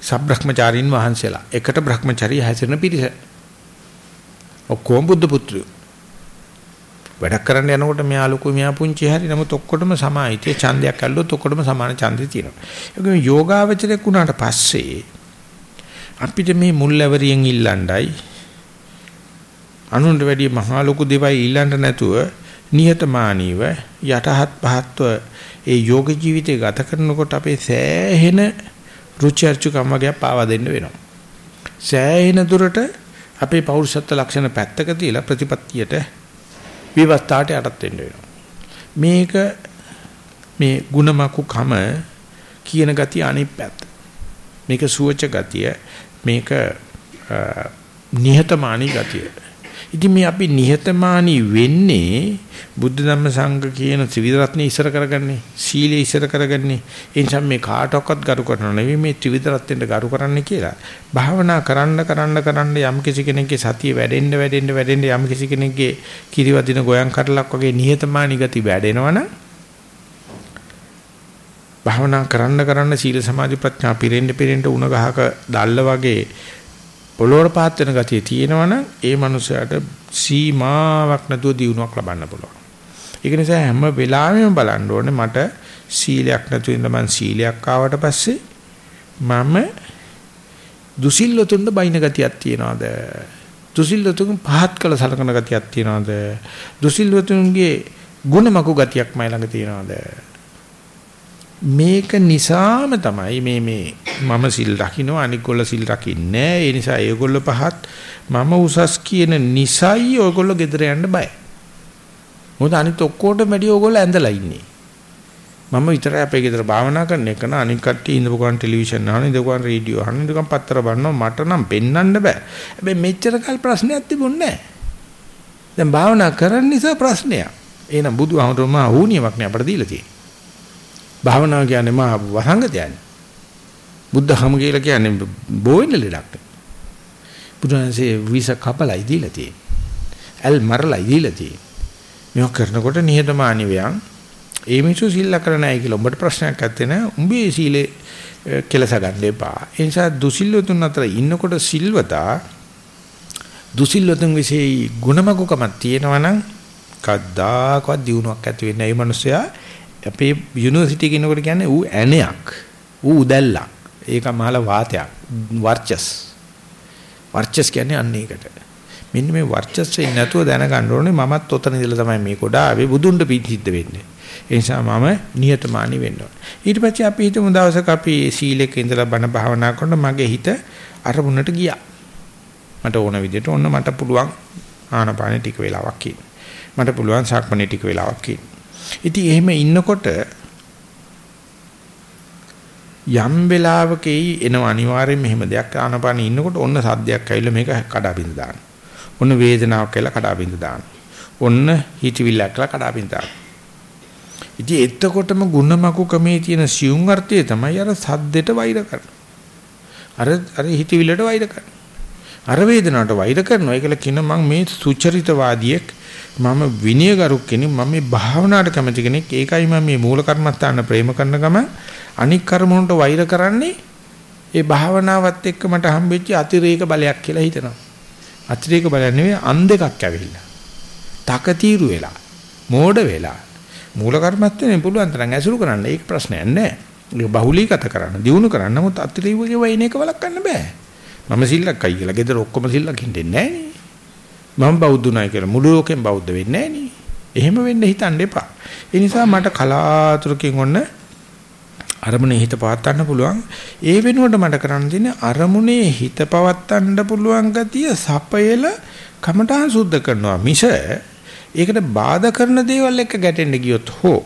සබ්‍රහ්මචාරින් වහන්සේලා. එකට බ්‍රහ්මචාරී හැසිරෙන පිරිස. ඔක්කොම බුද්ධ පුත්‍රයෝ. වැඩක් කරන්න යනකොට මෙයා ලොකු මෙයා පුංචි හැරි නමුත් ඔක්කොටම සමායි. ඒ ඡන්දයක් ඇල්ලුවොත් ඔක්කොටම සමාන ඡන්දේ තියෙනවා. ඒකම යෝගාවචරයක් වුණාට පස්සේ අපිට මේ මුල්වැරියෙන් ඉල්ලණ්ඩයි අනුන්ට වැඩිය මහා ලොකු දේවල් ඊළඟ නැතුව නිහතමානීව යටහත් පහත්ව ඒ යෝග ජීවිතය ගත කරනකොට අපේ සෑහෙන රුචි අරුචිකම් වගේ පාවා දෙන්න වෙනවා. සෑහෙන දුරට අපේ පෞරුෂත්ව ලක්ෂණ පැත්තක තියලා ප්‍රතිපත්තියට විවස්ථාට යටත් වෙන්න වෙනවා. මේක මේ ಗುಣමකු කම කියන ගතිය අනිත් පැත්ත. මේක සුවච ගතිය මේක නිහතමානී ගතිය. ඉතින් මේ අපි නිහතමානී වෙන්නේ බුද්ධ ධම්ම සංඝ කියන ත්‍රිවිධ රත්නේ ඉස්සර කරගන්නේ සීලේ ඉස්සර කරගන්නේ. ඒ නිසා මේ කාටවත් ගරු කරනව නෙවෙයි මේ ත්‍රිවිධ රත්නෙට ගරු කරන්නේ කියලා. භාවනා කරන්න කරන්න කරන්න යම් කිසි කෙනෙක්ගේ සතිය වැඩෙන්න වැඩෙන්න වැඩෙන්න යම් කිසි කෙනෙක්ගේ කිරිවදින ගෝයන් කටලක් වගේ නිහතමානී ගති වැඩෙනවනම් භාවනා කරන්න කරන්න සීල සමාධි ප්‍රඥා පිරෙන්න පිරෙන්න උණ ගහක දැල්ල වගේ පොළොවට පාත් වෙන ගතිය තියෙනවනම් ඒ මනුස්සයාට සීමාවක් නැතුව දියුණුවක් ලබන්න පුළුවන්. ඒක නිසා හැම වෙලාවෙම බලන්න ඕනේ මට සීලයක් නැතුව ඉඳ මං සීලයක් ආවට පස්සේ මම දුසිල්ලතුන්ට බයින ගතියක් තියනවාද? දුසිල්ලතුන් පහත් කළ සලකන ගතියක් තියනවාද? දුසිල්ලතුන්ගේ ගුණමකු ගතියක් මයි ළඟ තියනවාද? මේක නිසාම තමයි මේ මේ මම සිල් රකින්න අනිගොල්ල සිල් රකින්නේ ඒ නිසා ඒගොල්ල පහත් මම උසස් කියන නිසයි ඔයගොල්ලෝ ගෙදර යන්න බය. මොකද අනිත් ඔක්කොටම වැඩි ඔයගොල්ලෝ ඇඳලා ඉන්නේ. මම විතරයි අපේ ගෙදර භාවනා කරන එක නා අනිත් කට්ටිය ඉඳපු ගමන් ටෙලිවිෂන් අහන ඉඳපු ගමන් රේඩියෝ අහන ඉඳපු ගමන් පත්තර බලනවා මට නම් පෙන්වන්න බෑ. හැබැයි මෙච්චර කල් ප්‍රශ්නයක් තිබුණේ නැහැ. දැන් භාවනා කරන්න නිසා ප්‍රශ්නයක්. එහෙනම් බුදුහාමුදුරුවෝ මා ඌනියමක් නේ අපට දීලා තියෙන්නේ. භාවනාව කියන්නේ මා වසංගතයන්නේ. බුද්ධහම කියලා කියන්නේ බෝවෙන ලෙඩක්. බුදුන්සේ විස කපලයි දීලා තියෙන්නේ. ඇල් මරලයි දීලා තියෙන්නේ. මේක කරනකොට නිහතමානී වයන් ඒ මිනිස්සු සිල්ල කරන්නේ නැහැ කියලා උඹට ප්‍රශ්නයක් නැත්තේ නෑ. උඹේ සීලේ කෙලස ගන්න එපා. ඒ නිසා දුසිල්වතුන් අතර ඉන්නකොට සිල්වතා දුසිල්වතුන් විශේෂ ගුණමගුකමක් තියෙනවනම් කද්දාකවත් දිනුවක් ඇති වෙන්නේ නැහැ. ඒ මිනිස්සයා අපේ යුනිවර්සිටි කෙනෙකුට කියන්නේ ඌ ඇණයක්. ඌ උදැල්ලක්. ඒක මහල වාතයක්. වර්චස්. වර්චස් කියන්නේ අන්න ඒකට. මෙන්න මේ වර්චස් වෙන්නේ නැතුව දැනගන්න ඕනේ මමත් ඔතන ඉඳලා තමයි මේ කොට ආවේ බුදුන්ට පිහිට වෙන්නේ. ඒ නිසා මම නියතමානී වෙන්න ඕනේ. ඊට පස්සේ අපි හිතමු දවසක අපි සීලෙක ඉඳලා බණ භාවනා කරනකොට මගේ හිත අරමුණට ගියා. මට ඕන විදිහට ඕන මට පුළුවන් ආනපානෙ ටික වෙලාවක් ඉන්න. මට පුළුවන් සක්මණේ ටික වෙලාවක් ඉන්න. ඉතින් එහෙම ඉන්නකොට යම් වෙලාවක එන අනිවාර්යෙන් මෙහෙම දෙයක් ආනපාන ඉන්නකොට ඔන්න සද්දයක් ඇවිල්ලා මේක කඩාබින්ද දාන. ඔන්න වේදනාවක් කියලා කඩාබින්ද දාන. ඔන්න හිතවිල්ලක් කියලා කඩාබින්ද දාන. ඉතින් එතකොටම ಗುಣමකු කමේ තියෙන සියුම් අර්ථය තමයි අර සද්දෙට වෛර කරන. අර අර හිතවිල්ලට වෛර කරන. අර වේදනාවට වෛර කරනවා. ඒකල කියන මම මේ සුචරිතවාදියෙක් මම විනයගරුක් කෙනෙක් මම මේ භාවනාවට කැමති කෙනෙක්. ඒකයි මම මේ මූල කර්මස්ථාන ප්‍රේම කරන ගම අනික් කර්මවලට වෛර කරන්නේ ඒ භාවනාවත් එක්ක මට හම්බෙච්ච අතිරේක බලයක් කියලා හිතනවා. අතිරේක බලයක් නෙවෙයි අන් දෙකක් ඇවිල්ලා. තකතිරු වෙලා මෝඩ වෙලා. මූල කර්මස්ථානේ පුළුවන් තරම් ඇසුරු කරන්න. ඒක ප්‍රශ්නයක් නෑ. ඒක බහුලීගත කරන්න දිනු කරන්න. නමුත් අතිරේක වයින් එක වළක්වන්න බෑ. මම සිල්ලක් අයි කියලා ගෙදර ඔක්කොම සිල්ලක් හින්දෙන්නේ නෑනේ. මම බෞද්ධුනායි කියලා මුළු ලෝකෙම බෞද්ධ වෙන්නේ නැහැ එහෙම වෙන්න හිතන්න එපා. ඒ නිසා මට කලාතුරකින් ඔන්න අරමුණේ හිත පවත්වන්න පුළුවන්. ඒ වෙනුවට මට කරන්න තියෙන්නේ අරමුණේ හිත පවත්වන්න පුළුවන් ගතිය සපයල කමඨාන් සුද්ධ කරනවා මිස ඒකට බාධා කරන දේවල් එක්ක ගැටෙන්න ගියොත් හෝ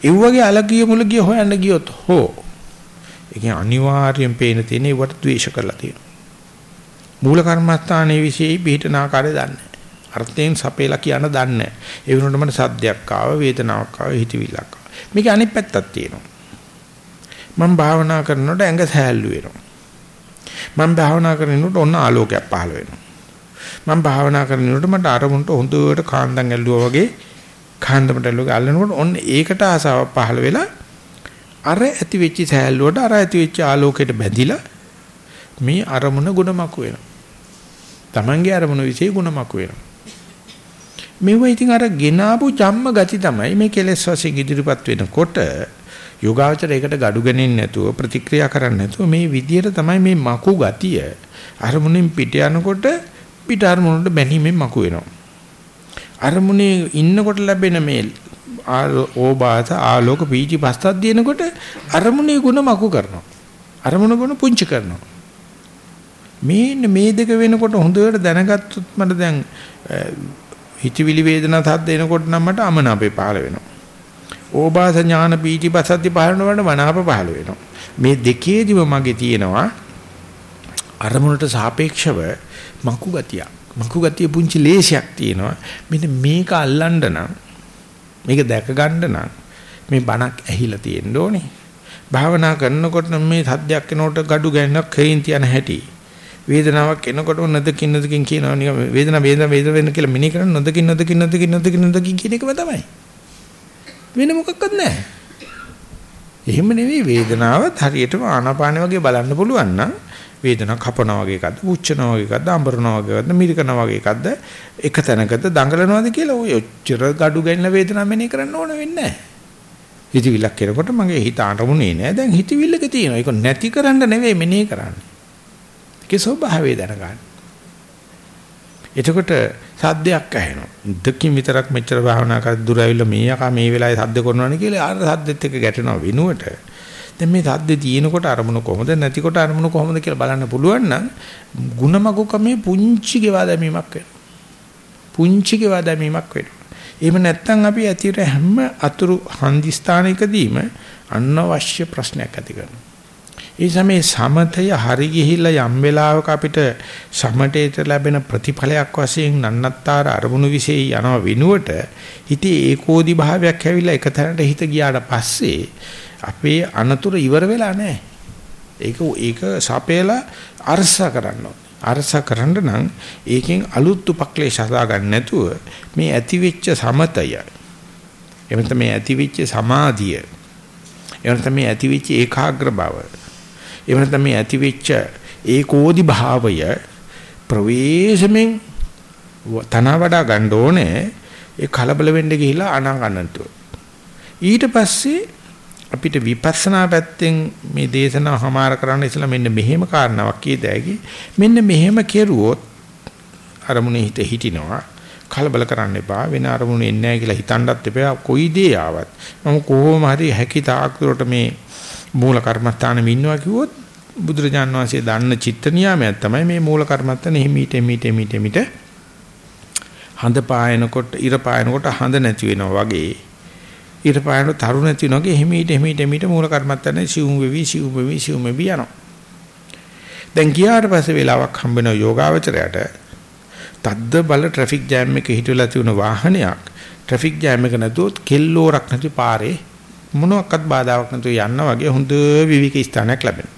ඒ වගේ අලගිය මුලගිය හොයන්න ගියොත් හෝ ඒකෙන් අනිවාර්යෙන් පේන තියෙන ඒවට ද්වේෂ කරලා තියෙනවා. මූල කර්මස්ථානයේ විශේෂයි පිළිටන ආකාරය දන්නේ. අර්ථයෙන් සපේලා කියන දන්නේ. ඒ වෙනුවට මට සද්දයක් ආව, වේදනාවක් ආව, හිතවිල්ලක් ආව. මේක අනිත් පැත්තක් තියෙනවා. මම භාවනා කරනකොට ඇඟ සෑල්ලු වෙනවා. මම භාවනා කරනකොට ඔන්න ආලෝකයක් පහළ වෙනවා. මම භාවනා කරනකොට මට අරමුණට හොඳට කාන්දම් ඇල්ලුවා වගේ කාන්දමට ඇල්ලුවා අල්ලනකොට ඔන්න ඒකට ආසාවක් පහළ වෙලා අර ඇති වෙච්ච සෑල්ලුවට අර ඇති වෙච්ච ආලෝකයට බැඳිලා මේ අරමුණ ගුණමක් වෙනවා. Tamange අරමුණ વિશે ගුණමක් වෙනවා. මේව ඉතින් අර ගෙනාවු ජම්ම ගති තමයි මේ කෙලෙස් වශයෙන් ඉදිරිපත් වෙනකොට යෝගාවචර ඒකට gadu ගන්නේ නැතුව ප්‍රතික්‍රියා කරන්නේ නැතුව මේ විදියට තමයි මේ මකු ගතිය අරමුණෙන් පිට යනකොට පිට අරමුණට බැනීමෙන් මකු වෙනවා. අරමුණේ ඉන්නකොට ලැබෙන මේ ඕබාස ආලෝක පීචි පස්සක් දිනකොට අරමුණේ ಗುಣ මකු කරනවා. අරමුණ ගුණ පුංචි කරනවා. මේ මේ දෙක වෙනකොට හොඳට දැනගත්තොත් මට දැන් හිතවිලි වේදනා සද්ද එනකොට නම් මට අමනාපේ පහළ වෙනවා. ඕබාස ඥාන පීතිපසද්දි පහළ වෙනවට මනාප පහළ වෙනවා. මේ දෙකේදිම මගේ තියෙනවා අරමුණට සාපේක්ෂව මකු ගතිය. මකු ගතිය පුංචි ලේසියක් තියෙනවා. මෙන්න මේක අල්ලන්න නම් මේක දැක ගන්න නම් මේ බණක් ඇහිලා තියෙන්න ඕනේ. භාවනා කරනකොට මේ සද්දයක් එනකොට gadu ගැනක් හේින් තියන හැටි. වේදනාවක් එනකොට නොදකින් නොදකින් කියනවා නිකන් වේදනාව වේදනාව වේදනාව වෙන කියලා මිනී කරන නොදකින් නොදකින් නොදකින් නොදකින් නොදකින් කියන එකම තමයි. වෙන මොකක්වත් නැහැ. එහෙම නෙවෙයි වේදනාවත් හරියටම ආනාපාන වගේ බලන්න පුළුවන් නම් වේදනාවක් කපනවා වගේ එකක්ද, පුච්චනවා වගේ එකක්ද, අඹරනවා වගේ එකක්ද, මිරිකනවා වගේ එකක්ද, එක තැනකද දඟලනවාද කියලා ඔය ඔච්චර gadu ගැන්න වේදනාව මෙනේ කරන්න ඕන වෙන්නේ නැහැ. හිතවිල්ලක් කෙනකොට මගේ හිත අරමුණේ නෑ. දැන් හිතවිල්ලක තියෙනවා. ඒක නැති කරන්න නෙවෙයි මෙනේ කරන්නේ. ඒකේ ස්වභාවය දැනගන්න. එතකොට සද්දයක් ඇහෙනවා. දෙකකින් විතරක් මෙච්චර භාවනා කර දුර ඇවිල්ලා මේ යකා මේ වෙලාවේ සද්ද කරනවනේ කියලා ආර සද්දෙත් එක්ක ගැටෙනවා වෙනුවට. දැන් මේ සද්ද තියෙනකොට අරමුණ කොහොමද නැතිකොට අරමුණ කොහොමද කියලා බලන්න පුළුවන් නම් ಗುಣමගුකමේ පුංචි ගෙවා දැමීමක් වෙනවා. පුංචි ගෙවා දැමීමක් වෙනවා. එහෙම නැත්නම් අපි ඇතිර හැම අතුරු හන්දි ස්ථානයකදීම අනවශ්‍ය ප්‍රශ්නයක් ඇති කරනවා. ඒ සමේ සමතය හරි ගිහිල්ලා යම් වෙලාවක අපිට සමතේට ලැබෙන ප්‍රතිඵලයක් වශයෙන් නන්නත්තර අරමුණු વિશે යනව වෙනුවට හිතේ ඒකෝදි භාවයක් ඇවිල්ලා එක තැනට හිත ගියාට පස්සේ අපේ අනතුරු ඉවර වෙලා නැහැ. ඒක ඒක සපේලා අරස කරන්න අරස කරන්න නම් ඒකෙන් අලුත් උපක්ලේශ හදා ගන්න නැතුව මේ ඇතිවෙච්ච සමතය එවනත මේ ඇතිවෙච්ච සමාධිය එවනත මේ ඇතිවෙච්ච ඒකාග්‍ර බව එහෙම නැත්නම් මේ ඇති වෙච්ච ඒකෝදි භාවය ප්‍රවේශමෙන් තන වඩා ගන්න ඕනේ. ඒ කලබල වෙන්න ගිහිලා අනාගන්නතු ඊට පස්සේ අපිට විපස්සනා පැත්තෙන් මේ දේශනාව හමාර කරන්න ඉස්සලා මෙන්න මෙහෙම කාරණාවක් කියදැයි මෙන්න මෙහෙම කෙරුවොත් අරමුණේ හිත හිටිනවා. කලබල කරන්න එපා. වෙන අරමුණු එන්නේ නැහැ කියලා හිතන්නත් එපා. කොයි දේ ආවත්. මම කොහොම හරි හැකි තාක් දුරට මේ මූල කර්මස්ථානෙම ඉන්නවා කිව්වොත් බුදුරජාන් වහන්සේ දන්න චිත්ත නියාමයක් තමයි මේ මූල කර්මස්ථාන හිමීට හිමීට හිමීට හිමීට හඳ පායනකොට ඉර පායනකොට හඳ නැති වෙනවා වගේ. ඉර පායනකොට තරු නැති වෙනවා වගේ හිමීට හිමීට හිමීට මූල කර්මස්ථානේ සිවුම් වෙවි සිවුම් වෙවි සිවුම් වෙවි යනවා. දැන් ගියාට පස්සේ වෙලාවක් හම්බ වෙන යෝගාවචරයට. තද්ද බල ට්‍රැෆික් ජෑම් එකක හිටවලා තියුණ වාහනයක්. ට්‍රැෆික් ජෑම් එක නැතුවොත් කෙල්ලෝරක් නැති පාරේ මොනවාක්වත් බාධාවක් නැතුව යන්න වගේ හොඳ විවික ස්ථානයක් ලැබෙනවා.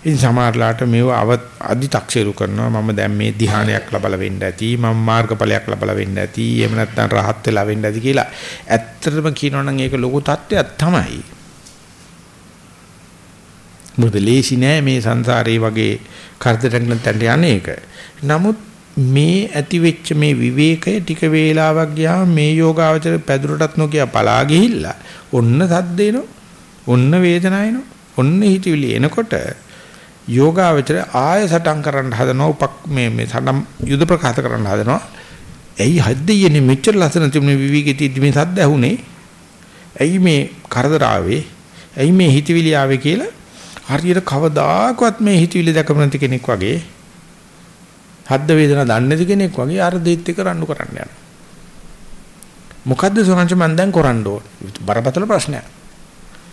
ඉතින් සමහරලාට මේව අව අදි탁සේරු කරනවා. මම දැන් මේ ධ්‍යානයක් ලබලා වෙන්න ඇති මම මාර්ගඵලයක් ලබලා වෙන්න ඇති එහෙම නැත්නම් රහත් වෙලා වෙන්න ඇති කියලා ඇත්තටම කියනවනම් ඒක ලොකු தත්වයක් තමයි. මොකද ලේසි නෑ මේ සංසාරේ වගේ කරදරයක් නැත්නම් යන්නේ ඒක. නමුත් මේ ඇති වෙච්ච මේ විවේකය ටික වේලාවක් ගියාම මේ යෝගාවචර පැදුරටත් නොකිය පලා ගිහිල්ලා ඔන්න සද්දේනෝ ඔන්න වේදනායනෝ ඔන්න හිතවිලි එනකොට යෝගාවචර ආය සටන් කරන්න හදනවා උපක් මේ මේ සටන් යුද ප්‍රකාශ කරන්න හදනවා. ඇයි හද්දියනේ මෙච්චර ලස්සන තිබුණේ විවිකෙටි මේ සද්ද ඇහුනේ? ඇයි මේ කරදර ආවේ ඇයි මේ හිතවිලි ආවේ කියලා හරියට කවදාකවත් මේ හිතවිලි දැකම නැති කෙනෙක් වගේ හද්ද වේදනා දන්නේ නැති කෙනෙක් වගේ අර දෙත් එක රණ්ඩු කරන්න යනවා. මොකද්ද සෝංශ මන් දැන් කරන්න ඕන? බරපතල ප්‍රශ්නයක්.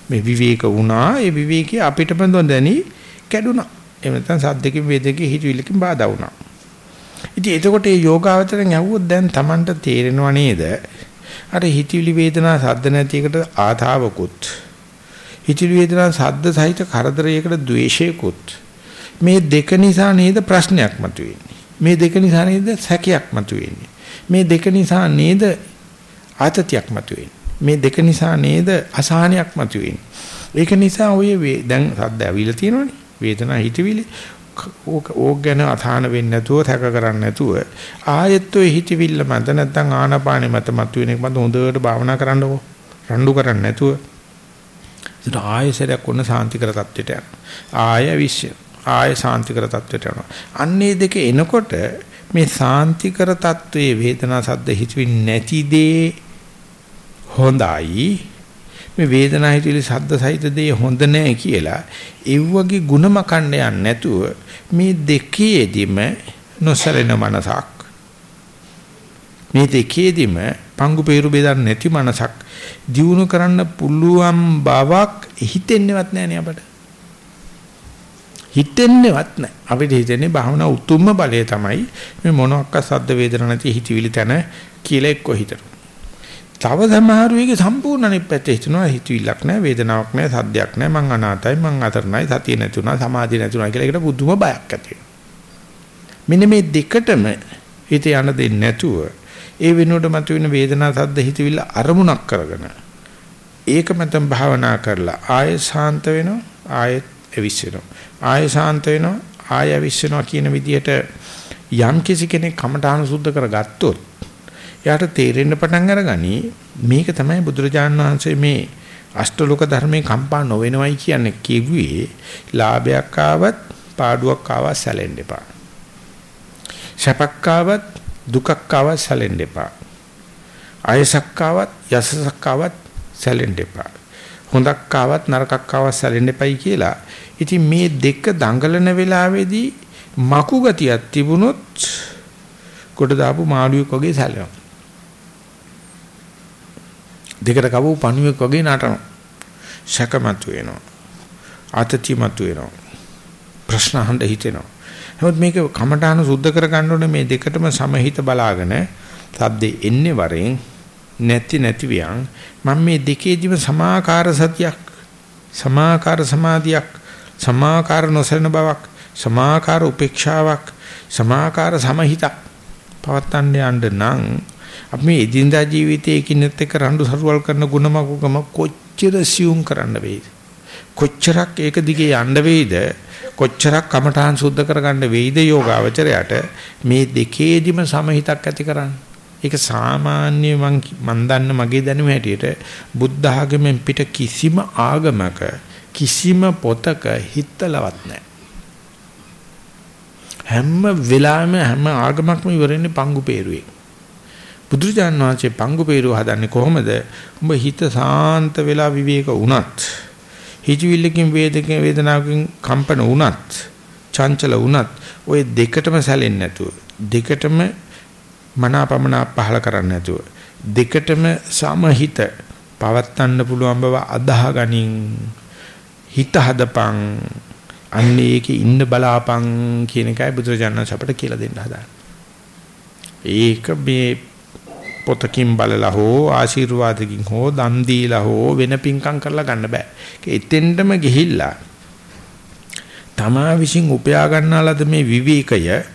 මේ විවේක වුණා, ඒ විවේකී අපිටම දැනි කැඩුනා. එහෙම නැත්නම් සද්දකින් වේදකින් හිතවිල්ලකින් බාධා වුණා. ඉතින් එතකොට මේ යෝගාවචරයෙන් ඇහුවොත් දැන් Tamanට තේරෙනව නේද? අර හිතවිලි වේදනා සද්ද නැති එකට ආතාවකුත් හිතවිලි වේදනා සද්ද සහිත කරදරයකට ද්වේෂයකුත් මේ දෙක නිසා නේද ප්‍රශ්නයක් මතුවෙන්නේ. මේ දෙක නිසා නේද සැකයක් මතුවෙන්නේ. මේ දෙක නිසා නේද ආතතියක් මතුවෙන්නේ. මේ දෙක නිසා නේද අසහනයක් මතුවෙන්නේ. ඒක නිසා ඔය දැන් සද්ද ඇවිල්ලා තියෙනවනේ. වේදනා හිතවිලි ඕක ගැන අසහන වෙන්නේ නැතුව තැක කරන්නේ නැතුව ආයෙත් ඔය හිතවිල්ල මත නැත්නම් ආනාපානෙ මත මතුවෙන එක මත හොඳට භාවනා කරන්නකෝ. රණ්ඩු කරන්නේ නැතුව. ඒක ආයෙසරයක් ඔන්න සාන්තිකර තත්ත්වයට යනවා. ආය විශ්ය ආය සාන්තිකර තත්වයට යනවා. අන්නේ දෙක එනකොට මේ සාන්තිකර තත්වයේ වේදනා සද්ද හිතවින් නැති දේ හොඳයි. මේ වේදනා හිතවිලි සද්ද සහිත දේ හොඳ නැහැ කියලා ඒ වගේ ಗುಣම කණ්ඩයක් නැතුව මේ දෙකේදීම නොසලෙන මනසක් මේ දෙකේදිම පංගු peeru බෙදන්න නැති මනසක් දියුණු කරන්න පුළුවන් බවක් හිතෙන්නේවත් නැහැ අපට. හිතෙන්නේවත් නැහැ. අපිට හිතෙන්නේ භාවනා උතුම්ම බලය තමයි මේ මොනක්ක සද්ද වේදන නැති හිතවිලි තන කියලා එක්ක හිතනවා. තව සමහරු එක සම්පූර්ණ අනිත් පැත්තේ හිතනවා හිතවිල්ලක් නැහැ වේදනාවක් නැහැ සද්දයක් නැහැ මං අනාතයි මං අතරණයි සතිය නැතුණා සමාධිය නැතුණා කියලා ඒකට බුදුම බයක් ඇති මෙන්න මේ දෙකටම හිත යන දෙන්නේ නැතුව ඒ වෙනුවට මතුවෙන වේදනා සද්ද හිතවිල්ල අරමුණක් කරගෙන ඒක මතම භාවනා කරලා ආය ශාන්ත වෙනවා ආයෙත් එවිස්සෙනවා ආය ශාන්ත වෙනවා ආය එවිස්සෙනවා කියන විදිහට යම් කිසි කෙනෙක් කමඨාන සුද්ධ කරගත්තොත් එයාට තේරෙන්න පටන් අරගනි මේක තමයි බුදුරජාණන් වහන්සේ මේ අෂ්ටලෝක ධර්මයේ කම්පා නොවෙනවයි කියන්නේ කිව්වේ ලාභයක් ආවත් පාඩුවක් ආවත් සැලෙන්න එපා. සැපක් ආවත් දුකක් ආවත් සැලෙන්න එපා. ආයසක් ආවත් යසසක් ආවත් සැලෙන්න එපා. හොඳක් ආවත් නරකක් ආවත් සැලෙන්න එපයි කියලා. ඉතින් මේ දෙක දඟලන වෙලාවේදී මකු ගතියක් තිබුණොත් කොට දාපු මාළුවෙක් වගේ සැලෙනවා. දෙකට කවු පණුවෙක් වගේ නටනවා. සැකමතු වෙනවා. ආතතියමතු වෙනවා. ප්‍රශ්න අහන්න හිතෙනවා. නමුත් මේක කමඨාන සුද්ධ කර ගන්න ඕනේ මේ දෙකටම සමහිත බලාගෙන සද්දේ එන්නේ වරෙන් නැති නැති වියන් මම මේ දෙකේදිම සමාකාර සතියක් සමාකාර සමාධියක් සමාකාර නොසලන බවක් සමාකාර උපේක්ෂාවක් සමාකාර සමහිතක් පවත්තන්න යන්න නම් අපි මේ එදිනදා ජීවිතයේ කිනෙත් එක්ක රණ්ඩු සරුවල් කරන ಗುಣමකුකම කොච්චර සියුම් කරන්න වේද? කොච්චරක් ඒක දිගේ යන්න වේද? කොච්චරක් කමඨාන් සුද්ධ කරගන්න වේද යෝගාවචරයට? මේ දෙකේදිම සමහිතක් ඇති කරන්න. ඒක සාමාන්‍ය මං මන් දන්න මගේ දැනුම හැටියට බුද්ධ ආගමෙන් පිට කිසිම ආගමක කිසිම පොතක හිතලවත් නැහැ හැම වෙලාවෙම හැම ආගමක්ම ඉවරන්නේ පංගු peerුවේ බුදුරජාණන් වහන්සේ පංගු peeruව හදන්නේ කොහොමද? උඹ හිත සාන්ත වෙලා විවේක වුණත්, හිතවිල්ලකින් වේදකේ වේදනාවකින් කම්පන වුණත්, චංචල වුණත්, ওই දෙකටම සැලෙන්නේ නැතුව, දෙකටම මනාපමනා පහල කරන්නේ නැතුව, දෙකටම සමහිත පවත්තන්න පුළුවන් බව අදාහ ගනින්. හිත හදපන් අන්න ඒකේ ඉන්න බලාපන් කියන එකයි බුදුරජාණන් අපට කියලා දෙන්න හදාන්නේ. ඒක මේ පොතකින් බලලා හෝ ආශිර්වාදකින් හෝ දන් දීලා හෝ වෙන පිංකම් කරලා ගන්න බෑ. ඒක එතෙන්ටම ගිහිල්ලා තමා විසින් උපයා ගන්නාලද මේ විවේකය ඒක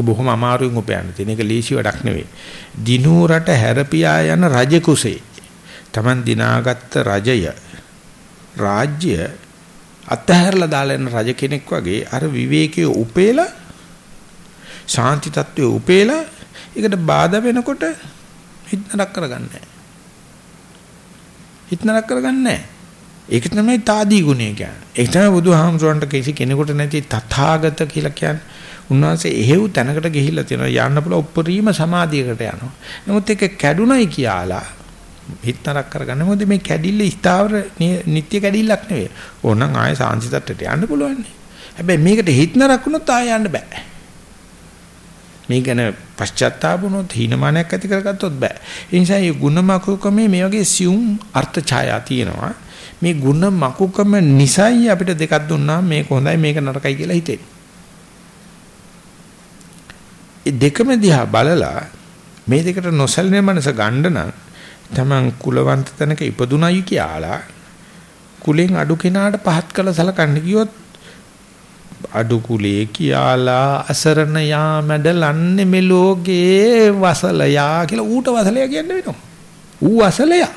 බොහොම අමාරුවෙන් උපයන්න තියෙන එක ලීසි වැඩක් නෙවෙයි. දිනූරට හැරපියා යන රජ කුසේ Taman දිනාගත්ත රජය රාජ්‍ය අතහැරලා දාලා යන රජ කෙනෙක් වගේ අර විවේකයේ උපේලා ශාන්ති තත්වයේ උපේලා ඒකට බාධා වෙනකොට හිත නරක කරගන්නේ නැහැ. හිත නරක කරගන්නේ නැහැ. ඒක තමයි తాදී ගුණය කියන්නේ. ඒක තමයි බුදුහාමුදුරන්ට කිසි කෙනෙකුට නැති තථාගත කියලා කියන්නේ. උන්වහන්සේ එහෙව් තැනකට ගිහිල්ලා තියෙනවා යන්න පුළුවන් උප්පරීම සමාධියකට යනවා. නමුත් ඒක කැඩුනයි කියලා හිත නරක කරගන්න මොකද මේ කැඩිල්ල ස්ථාවර නිත්‍ය කැඩිල්ලක් නෙවෙයි. ඕනනම් ආය සාංශි තත්ත්වයට යන්න පුළුවන්. හැබැයි මේකට හිත නරක වුණොත් ආය යන්න බෑ. මේ ගැන පශ්චාත්තාප වුණොත් හීනමානයක් ඇති කරගත්තොත් බෑ. ඒ නිසා මේ ಗುಣ මකුකමේ මේ වගේ සියුම් අර්ථ ඡායා තියෙනවා. මේ ಗುಣ මකුකම නිසයි අපිට දෙකක් දුන්නා මේක හොඳයි මේක නරකයි කියලා හිතෙන්නේ. ඒ දෙකම දිහා බලලා මේ දෙකට නොසැලෙන මනස ගන්න නම් Taman කුලවන්ත තැනක ඉපදුනයි කියලා කුලෙන් අඩු කෙනාට පහත් කළ සලකන්න ගියොත් අඩු කුලේ කියලා අසරණ යා මැඩලන්නේ මෙලෝගේ වසලයා කියලා ඌට වසලයා කියන්න වෙනවා. ඌ වසලයා.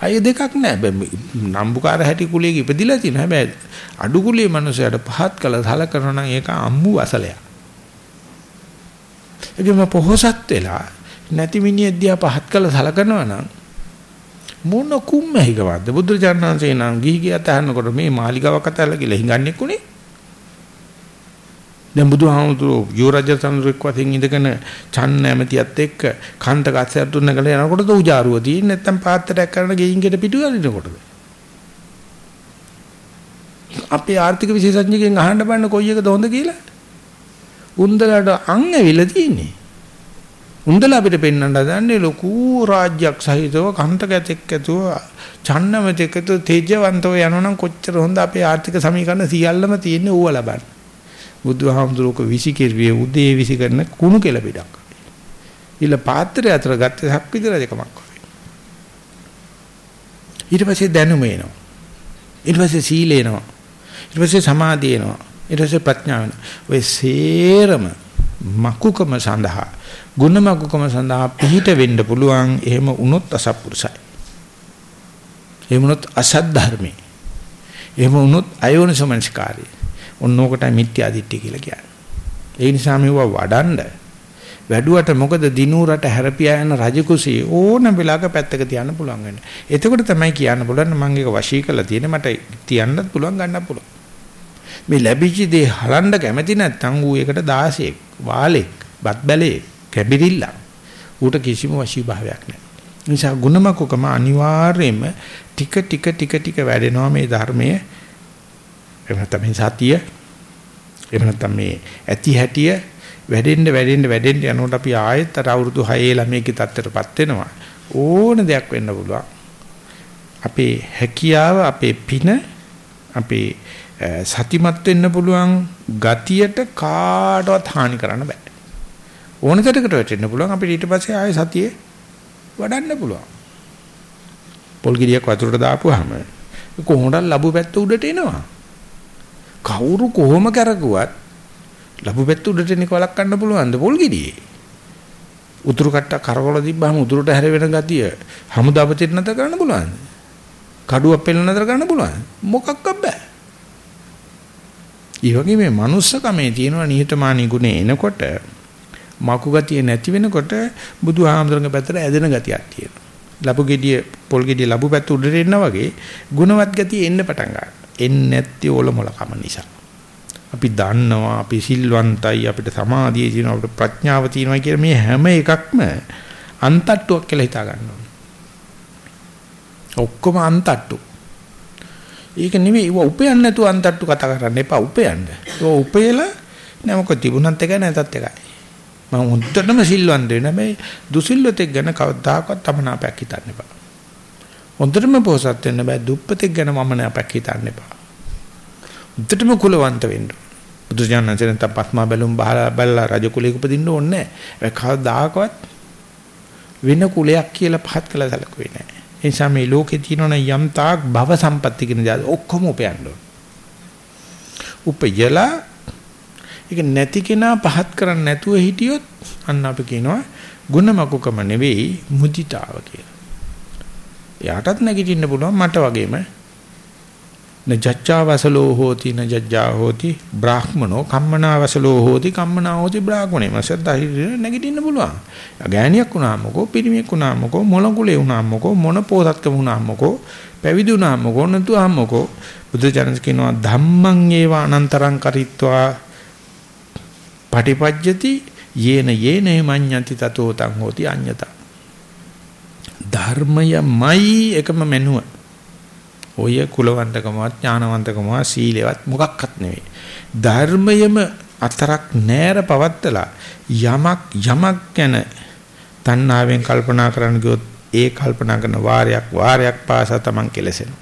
අය දෙකක් නෑ. නම්බුකාර හැටි කුලයක ඉපදිලා තියෙන හැබැයි අඩු කුලේ මිනිසයාට පහත් කළ සලකනවා නම් ඒක අම්මු වසලයා. ඒකම පොහොසත් වෙලා නැති මිනිහෙක් දිහා පහත් කළ සලකනවා නම් මොන කුම්මැහිකවද්ද බුදුරජාණන් වහන්සේ නම් ගිහි ගියත් අහන්නකොට මේ මාලිගාවක් අතහැරලා කියලා හිඟන්නේ කොනේ දැන් බුදුහාමුදුරුවෝ යෝරජ සම්රුක් වශයෙන් ඉඳගෙන චන් නැමැතියත් එක්ක කන්ට කස්සයක් දුන්න ගල යනකොටද උජාරුව තියෙන්නේ නැත්තම් පාත්‍රයක් කරන ගෙයින් ගෙට පිටු ගලිනකොටද අපේ ආර්ථික විශේෂඥකෙන් අහන්න බන්න කොයි එකද හොඳ කියලා? උන්දලට අං ඇවිල්ලා තියෙන්නේ. උන්දලා අපිට පෙන්වන්න හදන්නේ ලොකු රාජ්‍යයක් සහිතව කන්ත ගැතෙක් ඇතුව ඡන්නමතෙක් ඇතුව තේජවන්තව යනවනම් කොච්චර හොඳ අපේ ආර්ථික සමීකරණ සියල්ලම තියෙන්නේ ඌව ලබන්න. බුදුහාමුදුරුවෝ විසිකිරුවේ උදේ විසි කරන කුණු කෙල පිටක්. ඉල පාත්‍රය අතර ගත්තේ සක්විති රජකමක් වගේ. ඊට පස්සේ දැනුම එනවා. ඊට පස්සේ සීල එනවා. ඊට පස්සේ සමාධිය එනවා. ඊට පස්සේ ප්‍රඥාව එනවා. ඔය සේරම මකුකම සඳහා ගුණ මකුකම සඳහා පිහිට වෙන්න පුළුවන් එහෙම වුණොත් අසත්පුරුසයි. එහෙම වුණොත් අසත් ධර්මේ. එහෙම වුණොත් අයෝනිසමනස්කාරී. ඔන්නෝකට මිත්‍යා දිට්ඨිය කියලා කියන්නේ. ඒ නිසා මේවා වඩන්න වැඩුවට මොකද දිනූරට හැරපියා යන රජකුසී ඕන වෙලාවක පැත්තක තියන්න පුළුවන් වෙන්නේ. එතකොට තමයි කියන්න පුළුවන් මම ඒක වශී කරලා තියෙන්නේ මට තියන්නත් පුළුවන් ගන්නත් පුළුවන්. මේ ලැබිච්ච දේ හලන්න කැමති නැත්නම් ඌ ඒකට 16ක් වාලෙක් බත් බැලේ කැබිරිල්ල. ඌට කිසිම වශී භාවයක් නැහැ. නිසා ගුණමකකම අනිවාර්යයෙන්ම ටික ටික ටික ටික වැඩෙනවා මේ ධර්මයේ. එහෙම නැත්නම් මේ සතිය. එහෙම නැත්නම් මේ ඇති හැටිය. වැඩෙන්න වැඩෙන්න වැඩෙන්න යනකොට අපි ආයෙත් අර අවුරුදු 6 ළමයිගේ තත්ත්වයටපත් වෙනවා. ඕන දෙයක් වෙන්න පුළුවන්. අපේ හැකියාව අපේ පින අපේ සතිමත් වෙන්න පුළුවන් ගතියට කාටවත් හානි කරන්න බෑ. ඕන තැනකට වැටෙන්න පුළුවන්. අපිට ඊට පස්සේ ආයෙ සතියේ වඩන්න පුළුවන්. පොල් ගෙඩියක් වතුරට දාපුවාම කොහොමද ලැබු පැත්ත උඩට එනවා? කවුරු කොහොම කරගුවත් ලැබු පැත්ත උඩට එනක වළක්වන්න පුළුවන්ද පොල් ගෙඩියේ උතුරු කට්ට කරකවල තිබ්බහම උතුරට හැරෙවෙන ගතිය හමුදාපතිට නතර කරන්න පුළුවන්ද? කඩුවක් පෙළ නතර කරන්න පුළුවන් මොකක්වත් බෑ. ඒ වගේ මේ manussකමේ තියෙන නිහතමානී ගුණේ එනකොට මකු ගතිය නැති වෙනකොට බුදුහාමඳුරගේ පැත්තට ඇදෙන ගතියක් තියෙනවා ලැබු ගෙඩිය පොල් ගෙඩිය ලැබු පැත්ත උඩට එන්න වගේ ගුණවත් ගතිය එන්න පටන් ගන්නවා. එන්නේ නැත්තේ ඔලොමලකම නිසා. අපි දන්නවා අපි සිල්වන්තයි අපිට සමාධිය තියෙනවා අපිට ප්‍රඥාව තියෙනවා කියන මේ හැම එකක්ම අන්තට්ටුවක් කියලා හිතා ගන්න ඕනේ. ඔක්කොම අන්තට්ටු. ඒක නෙවෙයි ඒව උපයන්න නැතුව අන්තට්ටු කතා කරන්න එපා උපයන්න. ඒක උපයලා නැමක තිබුණත් එකයි නැතත් එකයි. මම හොඳටම සිල්වන්ත වෙන මේ දුසිල්වතෙක් ගැන කවදාකවත් තමනාපයක් හිතන්න එපා. හොඳටම පොසත් වෙන්න බෑ දුප්පතෙක් ගැන මම නෑපක් හිතන්න එපා. හොඳටම කුලවන්ත වෙන්න. බුදුජානනාංශයෙන් නැත්නම් පස්මා බැලුම් බහලා බැලලා රජ කුලයක උපදින්න ඕනේ නෑ. කවදාකවත් වෙන කුලයක් කියලා පහත් කළා සැලකුවේ නෑ. ඒ නිසා මේ ලෝකේ තියෙන යම් තාක් භව සම්පatti කියන දේ ඔක්කොම උපයන්න ඕන. උපයලා ඒක නැති කෙනා පහත් කරන්නේ නැතුව හිටියොත් අන්න අපි කියනවා ಗುಣමකුකම නෙවෙයි මුදිතාව කියලා. එයාටත් නැගිටින්න පුළුවන් මට වගේම නජච්ඡා වසලෝ හෝති නජජ්ජා හෝති බ්‍රාහ්මනෝ කම්මනා වසලෝ හෝති කම්මනා හෝති බ්‍රාහ්මනේ මසද්දාහි නැගිටින්න පුළුවන්. ගෑණියක් වුණාමකෝ පිරිමියෙක් වුණාමකෝ මොන කුලේ වුණාමකෝ මොන පොතත්කම වුණාමකෝ පැවිදි වුණාමකෝ නතුහාමකෝ බුදු ජානක කියනවා ධම්මං ඒව අනන්තරං කරිත්වා පටිපජ්ජති යේන යේන මඤ්ඤන්ති තතෝ තං හෝති අඤ්ඤතා. ධර්මයමයි එකම මෙනුව. ඔය කුලවන්තකමවත් ඥානවන්තකමවත් සීලෙවත් මොකක්වත් නෙවෙයි. ධර්මයම අතරක් නෑර පවත්තලා යමක් යමක් ගැන තණ්හාවෙන් කල්පනා කරන්න ගියොත් ඒ කල්පනා කරන වාරයක් වාරයක් පාසා තමන් කෙලසෙනවා.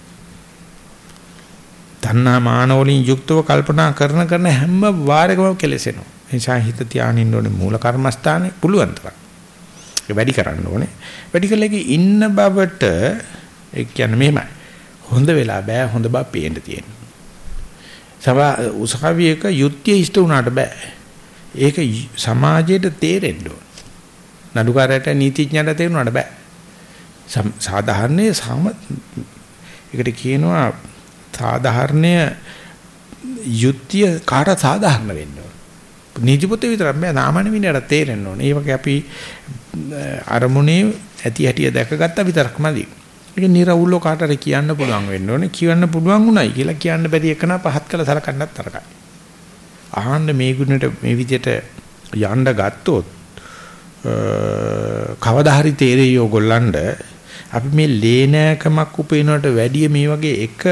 තණ්හා මානවලින් යුක්තව කල්පනා කරන කරන හැම වාරයකම කෙලසෙනවා. නිසා හිත තියානින්න ඕනේ මූල කර්මස්ථානේ පුළුවන් තරම්. ඒක වැඩි කරන්න ඕනේ. වැඩි කළේ ඉන්න බවට ඒ කියන්නේ මෙහෙමයි. හොඳ වෙලා බෑ හොඳ බව පේන්න තියෙනවා. සබා උසාවියක යුක්තිය ඉෂ්ට වුණාට බෑ. ඒක සමාජයට තේරෙන්න ඕන. නඩුකාරයට නීතිඥයට තේරුණාට බෑ. සාධාරණයේ සම ඒකට කියනවා සාධාරණය යුක්තිය කාට සාධාරණ වෙන්න නීති පොතේ විතරක් බෑ සාමාන්‍ය මිනිහට තේරෙන්න ඕනේ. ඒ වගේ අපි අරමුණේ ඇති හැටිය දැකගත්ත විතරක් මදි. ඒක නිර්වුල්ව කාටට කියන්න පුළුවන් වෙන්න ඕනේ. කියන්න පුළුවන් උනායි කියලා කියන්න බැරි එකන පහත් කළ සලකන්නත් තරකයි. අහන්න මේ ගුණයට මේ විදිහට යන්න ගත්තොත් කවදා හරි තේරෙයි ඕගොල්ලන්ට අපි මේ ලේනෑකමක් උපේනවට වැඩිය මේ වගේ එක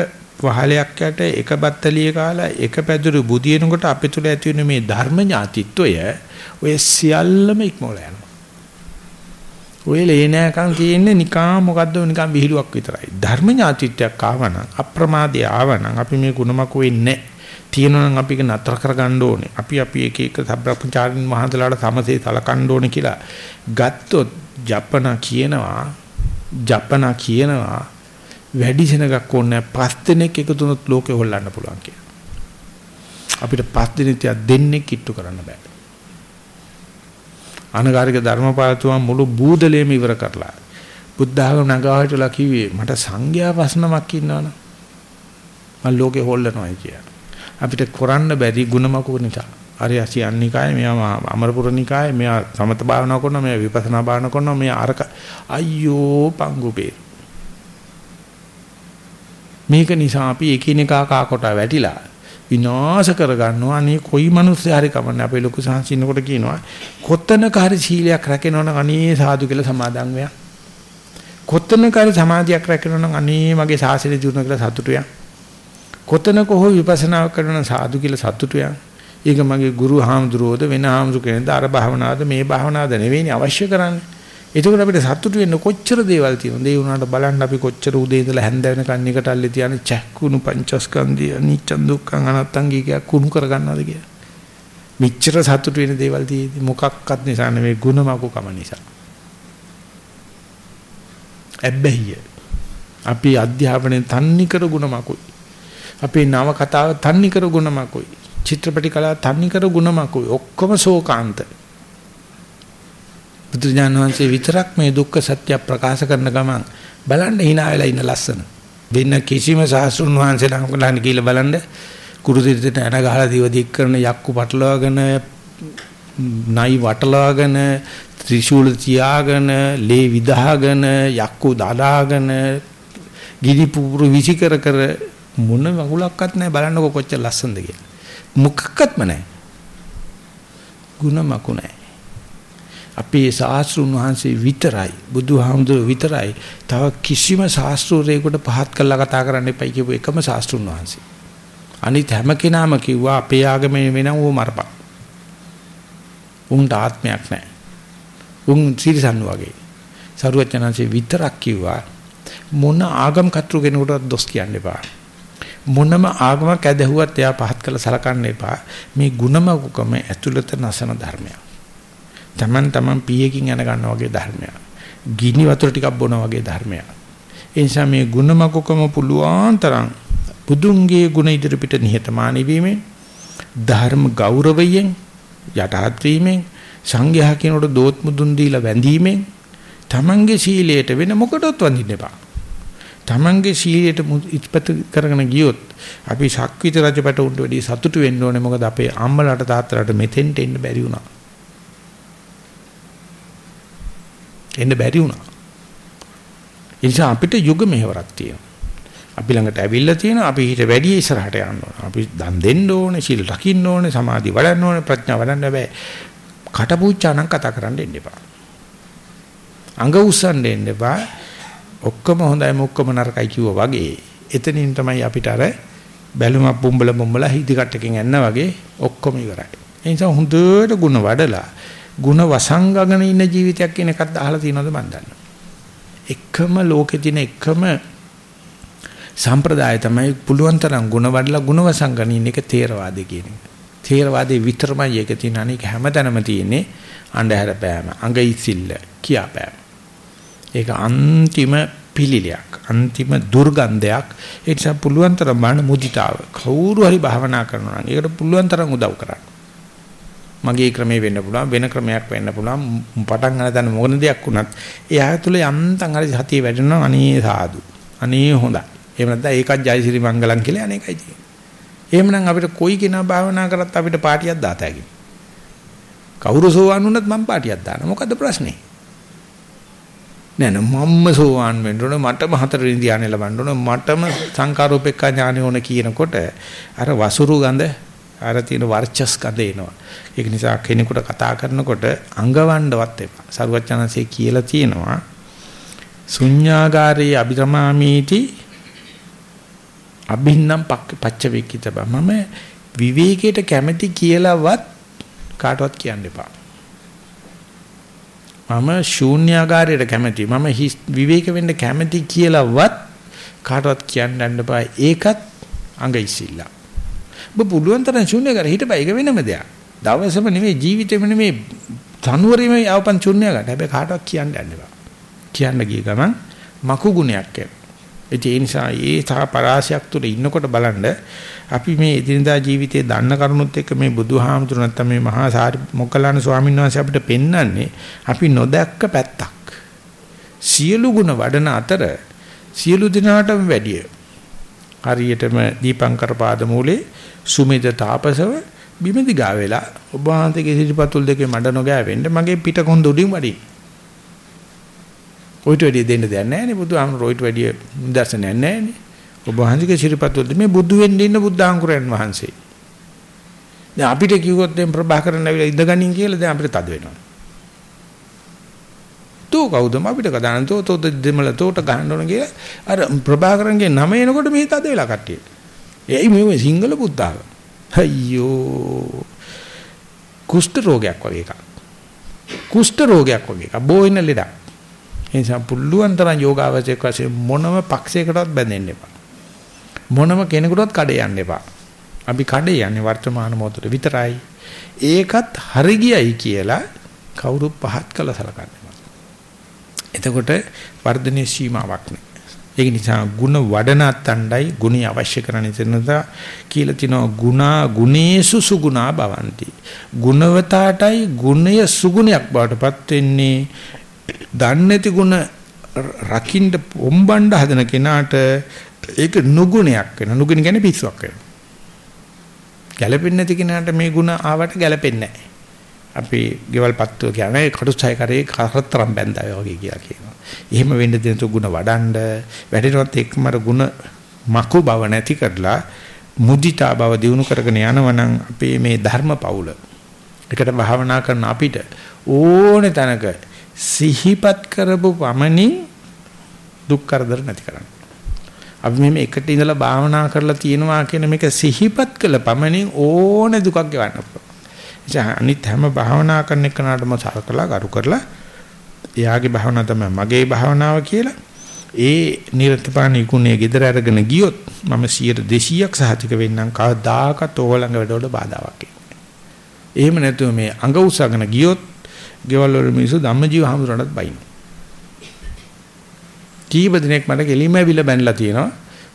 වහලයක් යට එක බත්තලිය කාලා එක පැදුරු බුදිනකොට අපේ තුල ඇති වෙන මේ ධර්ම ඥාතිත්වය ඔය සියල්ලම ඉක්මවල යනවා. ඔය ලේනෑකම් තියෙන්නේ නිකම් මොකද්ද නිකම් විහිළුවක් විතරයි. ධර්ම ඥාතිත්වයක් ආවනම් අප්‍රමාදයේ ආවනම් අපි මේ ගුණමක වෙන්නේ තියෙනවා නම් අපි ඒක නතර කරගන්න ඕනේ. අපි අපි එක එක සබ්‍රප්‍රචාරින් මහන්සලාට සමසේ සලකන්න ඕනේ කියලා ගත්තොත් ජපන කියනවා ජපන කියනවා වැඩි සෙනගක් ඕනේ නැහැ. පස් දිනක් එකතු වුණොත් ලෝකෙ හොල්ලන්න පුළුවන් කියලා. අපිට පස් දිනිතය දෙන්නේ කිට්ටු කරන්න බෑ. අනගාരിക ධර්මපාලතුමා මුළු බූදලේම ඉවර කරලා බුද්ධ ආගම නගාවට ලකිවේ මට සංඝයා වස්නමක් ඉන්නවනම් මම ලෝකේ හොල්ලනවායි කියලා. අපිට කරන්න බැරි ಗುಣමකු නිසා. හරි අසියන්නිකායේ මෙයා අමරපුරනිකායේ මෙයා සමත භාවනා කරනවා මෙයා විපස්සනා භාවනා කරනවා මෙයා අරක අයියෝ පංගුපේ මේක නිසා අපි එකිනෙකා කා කොට වැටිලා විනාශ කරගන්නවා. අනේ කොයි මිනිස්සු හරි කමන්නේ අපේ ලොකු සංසින්නකොට කියනවා කොතනක හරි සීලයක් රැකෙනවා නම් අනේ සාදු කියලා සමාදන් වෙයක්. කොතනක හරි සමාධියක් රැකෙනවා නම් අනේ මගේ සාසනය දිනුන කියලා සතුටුයක්. කොතනක හෝ විපස්සනා කරන සාදු කියලා සතුටුයක්. ඒක මගේ ගුරු හාමුදුරුවෝද වෙන හාමුදුරු කෙනෙක්ද අර භාවනාවද මේ භාවනාවද නෙවෙයිනේ. අවශ්‍ය කරන්නේ. එතකොට අපිට සතුටු වෙන්න කොච්චර දේවල් තියෙනවද? ඒ වුණාට බලන්න අපි කොච්චර උදේ ඉඳලා හැන්ද වෙනකන් එකට අල්ලේ තියාන චක්කුණු පංචස්කන්ධය අනිච්චන් දුක්ඛං අනත්තං කියක් කුණු කරගන්නවද කියලා. මෙච්චර සතුටු වෙන දේවල් තියෙදි මොකක්වත් නිසා නෙවෙයි ಗುಣමකු කම නිසා. ඇබ්බැහිය. අපි අධ්‍යාපනයේ තන්නේ කර ಗುಣමකුයි. අපේ නව කතාව තන්නේ කර ಗುಣමකුයි. චිත්‍රපටි කලාව තන්නේ කර ಗುಣමකුයි. ඔක්කොම ශෝකාන්තයි. බුදුජානක වහන්සේ විතරක් මේ දුක්ඛ සත්‍ය ප්‍රකාශ කරන ගමන් බලන්න hina වෙලා ඉන්න ලස්සන. වෙන කිසිම සාස්ෘණ වහන්සේලා නමකලන් කියලා බලන්න කුරුදිරිට එන ගහලා දිව දික් කරන යක්කු පටලවාගෙන නයි වටලාගෙන ත්‍රිශූල තියාගෙන ලේ විදාගෙන යක්කු දඩාගෙන ගිනි පුපුරු විසි කර කර මොන වගුලක්වත් නැහැ බලන්නකො කොච්චර ලස්සනද කියලා. මුඛක්වත්ම නැහැ. ಗುಣ මකු නැහැ. අපේ ශාස්ත්‍රුන් වහන්සේ විතරයි බුදුහාමුදුරුවෝ විතරයි තව කිසිම ශාස්ත්‍රූරයෙකුට පහත් කළා කතා කරන්න එපයි කියපු එකම ශාස්ත්‍රුන් වහන්සේ. අනිත් හැම කෙනාම කිව්වා අපේ ආගමේ වෙනම් ඌ මරපන්. උන්ට ආත්මයක් නැහැ. උන් සිරිසන් වගේ. සරුවචනන්සේ විතරක් කිව්වා මොන ආගම් කතරු කෙනෙකුටවත් දොස් කියන්න එපා. මොනම ආගමක් ඇදහුවත් එයා පහත් කළ සලකන්න එපා. මේ ಗುಣමකුකම ඇතුළත නැසන ධර්මයක්. Taman taman පීයකින් යන ගන්නවා වගේ ධර්මයක්. ගිනි වතුර ටිකක් බොනවා වගේ ධර්මයක්. ඒ නිසා මේ ಗುಣමකකම පුළුවන් තරම් බුදුන්ගේ ගුණ ඉදිරිපිට නිහතමානී වීමෙන් ධර්ම ගෞරවයෙන් යටහත් වීමෙන් සංඝයා කෙනෙකුට දෝත් මුදුන් දීලා වැඳීමෙන් තමන්ගේ සීලයට වෙන මොකටවත් වඳින්න එපා. තමන්ගේ සීලයට ඉස්පත කරගෙන ගියොත් අපි ශක්විත රජපට උන්ට වැඩි සතුටු වෙන්න ඕනේ මොකද අපේ අම්මලාට තාත්තලාට මෙතෙන්ට එන්න බැරි වුණා. එන්න බැරි වුණා. ඒ නිසා අපිට යුග මෙහෙවරක් තියෙනවා. අපි ළඟට ඇවිල්ලා තියෙනවා අපි ඊට වැඩි ඉස්සරහට යන්න ඕන. අපි දන් දෙන්න ඕනේ, සීල් රකින්න ඕනේ, සමාධි වඩන්න ඕනේ, ප්‍රඥා වඩන්න බෑ. කටපූච්චානම් කතා කරන්න එන්න එපා. අඟ උස්සන්න එන්න එපා. ඔක්කොම හොඳයි ඔක්කොම නරකයි කිව්වා වගේ. එතනින් තමයි අපිට අර බැලුමක් බුම්බල බුම්බල හිදි කට්ටකින් යන්න වගේ ඔක්කොම ඉවරයි. ඒ නිසා හොඳට ಗುಣ වඩලා ಗುಣ වසංගගෙන ඉන්න ජීවිතයක් කියන එකත් අහලා තියෙනවද මන් දන්නවා. එකම ලෝකේ තියෙන එකම සම්ප්‍රදාය තමයි පුළුවන් තරම් ಗುಣ වඩලා ಗುಣ වසංගගෙන ඉන්න එක තේරවාදය කියන එක. තේරවාදයේ විතරමයි ඒක තියෙන අනික හැමතැනම තියෙන්නේ අන්ධහැර පෑම, අඟ ඉසිල්ල, කියාපෑම. ඒක අන්තිම පිළිලයක්, අන්තිම දුර්ගන්ධයක්. ඒ නිසා පුළුවන් තරම් බාන මුදිතාව. කවුරු හරි භාවනා කරනවා නම් ඒකට පුළුවන් තරම් උදව් කරන්න. මගේ ක්‍රමේ වෙන්න පුළුවන් වෙන ක්‍රමයක් වෙන්න පුළුවන්. පටන් ගන්න තැන මොන දෙයක් වුණත් එයා තුළ යන්තම් හරි සතිය වැඩෙනවා අනේ සාදු. අනේ හොඳයි. එහෙම නැත්නම් ඒකත් ජයසිරි මංගලම් කියලා අනේකයි තියෙන්නේ. එහෙමනම් අපිට කොයි කෙනා භාවනා කරත් අපිට පාටියක් දාතයි කවුරු සෝවන් වුණත් මම පාටියක් දානවා. මොකද්ද ප්‍රශ්නේ? නෑ නෑ. මම්ම සෝවන් වෙන්න ඕන මටම හතරවෙනි ධානය ලබන්න ඕන. මටම සංකාරෝපේක්ඛා ඥානය ඕන කියනකොට අර වසුරු ගඳ අර තියෙන වර්චස් ගඳ එනවා. ඒක නිසා කෙනෙකුට කතා කරනකොට අංගවණ්ඩවත් එපා. සරුවචනන්සේ කියලා තියෙනවා ශුඤ්ඤාගාරයේ අභිරමාමීති අභින්නම් පච්ච වේකිතබ මම විවේකයට කැමැති කියලාවත් කාටවත් කියන්න එපා. මම ශූන්‍යාකාරයට කැමති. මම විවේක වෙන්න කැමති කියලාවත් කාටවත් කියන්න යන්න බෑ. ඒකත් අඟ ඉසිලා. ඔබ පුළුවන් තරම් ශූන්‍යකාර හිටපයි ඒක වෙනම දෙයක්. දවසම නෙමෙයි ජීවිතේම නෙමෙයි තනුවරෙම යවපන් ශූන්‍යකාර. හැබැයි කාටවත් කියන්න යන්න බෑ. කියන්න ගිය ගමන් මකු ගුණයක් එනවා. ඒ නිසා ඒ සහ පරාසයක් තුල ඉන්නකොට බලන්න අපි මේ එදිනදා ජීවිතයේ දන්න කරුණුත් එක්ක මේ බුදුහාමුදුර නැත්තම් මේ මහා සාරි මොග්ගලණ ස්වාමීන් වහන්සේ අපිට පෙන්වන්නේ අපි නොදැක්ක පැත්තක්. සියලු ගුණ වඩන අතර සියලු දිනාටම වැඩිය. හරියටම දීපංකර පාදමූලේ සුමේද තාපසව බිමදි ගා වෙලා ඔබ වහන්සේගේ සිරිපතුල් දෙකේ මඩ නොගෑවෙන්න මගේ පිට කොන්ද උඩින් වඩින්. ඔයිට වැඩි දෙන්න දෙයක් නැහැ නේ බුදුහාමුදුරුවෝ ඔයිට වැඩි නිදර්ශනයක් නැහැ නේ. ඔබ වහන්සේගේ ශිරපත්වල මේ බුදු වෙන්න ඉන්න බුද්ධාංකුරයන් වහන්සේ. දැන් අපිට කිව්වොත් දැන් ප්‍රභාකරන් ඇවිල්ලා ඉඳගනින් කියලා දැන් අපිට තද වෙනවා. තෝ කවුද අපිට කදාන තෝ තෝ දෙමළ තෝට ගහන්න ඕන කියලා අර ප්‍රභාකරන්ගේ නම එනකොට මේ තද වෙලා කට්ටිය. එයි මේ සිංගල බුද්ධාගම. අයියෝ කුෂ්ඨ රෝගයක් වගේ එකක්. කුෂ්ඨ රෝගයක් වගේ එකක්. බෝයින ලෙඩක්. ඒ නිසා පුළුවන් තරම් යෝගාවචක වශයෙන් මොනම පක්ෂයකටවත් බැඳෙන්න එපා. මොනම කෙනෙකුටවත් කඩේ යන්න එපා. අපි කඩේ යන්නේ වර්තමාන මොහොතේ විතරයි. ඒකත් හරි ගියයි කියලා කවුරු පහත් කළ සලකන්නේ. එතකොට වර්ධනයේ සීමාවක් නැහැ. ඒ නිසා ಗುಣ වඩනත් අණ්ඩයි ගුණي අවශ්‍ය කරන ඉතනදා කියලා තිනවා ಗುಣා ගුණේසු සුගුණා භවಂತಿ. ගුණවතාටයි ගුණය සුගුණයක් බවටපත් වෙන්නේ. දන්නේති ගුණ රකින්න පොම්බණ්ඩ හදන කෙනාට ඒක නුගුණයක් වෙනවා. නුගුණ කියන්නේ පිස්සුවක් වෙනවා. ගැළපෙන්නේ නැති කෙනාට මේ ಗುಣ ආවට ගැළපෙන්නේ නැහැ. අපි ගෙවල් පත්තුව කියන්නේ කටුස්සයි කරේ කරතරම් බැඳා වගේ කියලා කියනවා. එහෙම වෙන්න දෙන තු ಗುಣ වඩන්ඩ වැඩිනවත් එක්මර ಗುಣ මකු බව නැති කරලා මුදිතා බව දිනු කරගෙන යනවනම් අපේ මේ ධර්ම පවුල එකට භාවනා කරන අපිට ඕනේ තැනක සිහිපත් කරපු පමණින් දුක් කරදර නැති කරන්න. අපි මෙහෙම එකට ඉඳලා භාවනා කරලා තියෙනවා කියන මේක සිහිපත් කළ පමණින් ඕන දුකක් ගෙවන්න පුළුවන්. එනිසා අනිත් හැම භාවනා කරන එකනටම සලකලා කරු කරලා එයාගේ භාවනාව තමයි මගේ භාවනාව කියලා ඒ නිර්තපාණී ගුණයේ gedara අරගෙන ගියොත් මම 200ක් සහතික වෙන්නම් කවදාකවත් ඕගලඟ වැඩවල බාධාවක් එහෙම නැතුව මේ අඟ උසගෙන ගියොත් ගෙවල් වල මිනිස්සු ධම්මජීව හමුරණත් බයිනවා කීප දිනක් මට කෙලින්ම ඇවිල්ලා බැනලා තියෙනවා.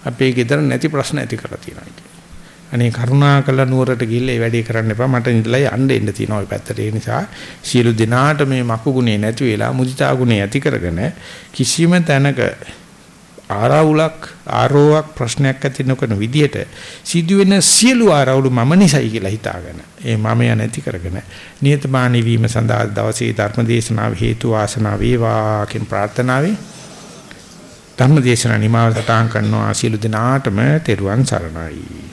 අපේ ගෙදර නැති ප්‍රශ්න ඇති කරලා තියෙනවා කියලා. අනේ කරුණා කළ නුවරට ගිහිල්ලා ඒ වැඩේ කරන්න එපා. මට ඉඳලා යන්න එන්න තියෙනවා ওই පැත්තට. ඒ නිසා සියලු දිනාට මේ මකු ගුණේ නැති වෙලා මුදිතා ගුණේ ඇති කරගෙන කිසිම තැනක ආරවුලක් ආරෝවක් ප්‍රශ්නයක් ඇති නොකරන විදිහට සිදුවෙන සියලු ආරවුලු මම නිසයි කියලා හිතාගෙන ඒ මම ය නැති කරගෙන නියතමානී වීම සඳහා දවසේ ධර්ම දේශනාව හේතු වාසනා වේවා කියන ප්‍රාර්ථනාවෙන් ධර්ම දේශනා නිමාව සටහන් කරනවා සියලු දෙනාටම තෙරුවන් සරණයි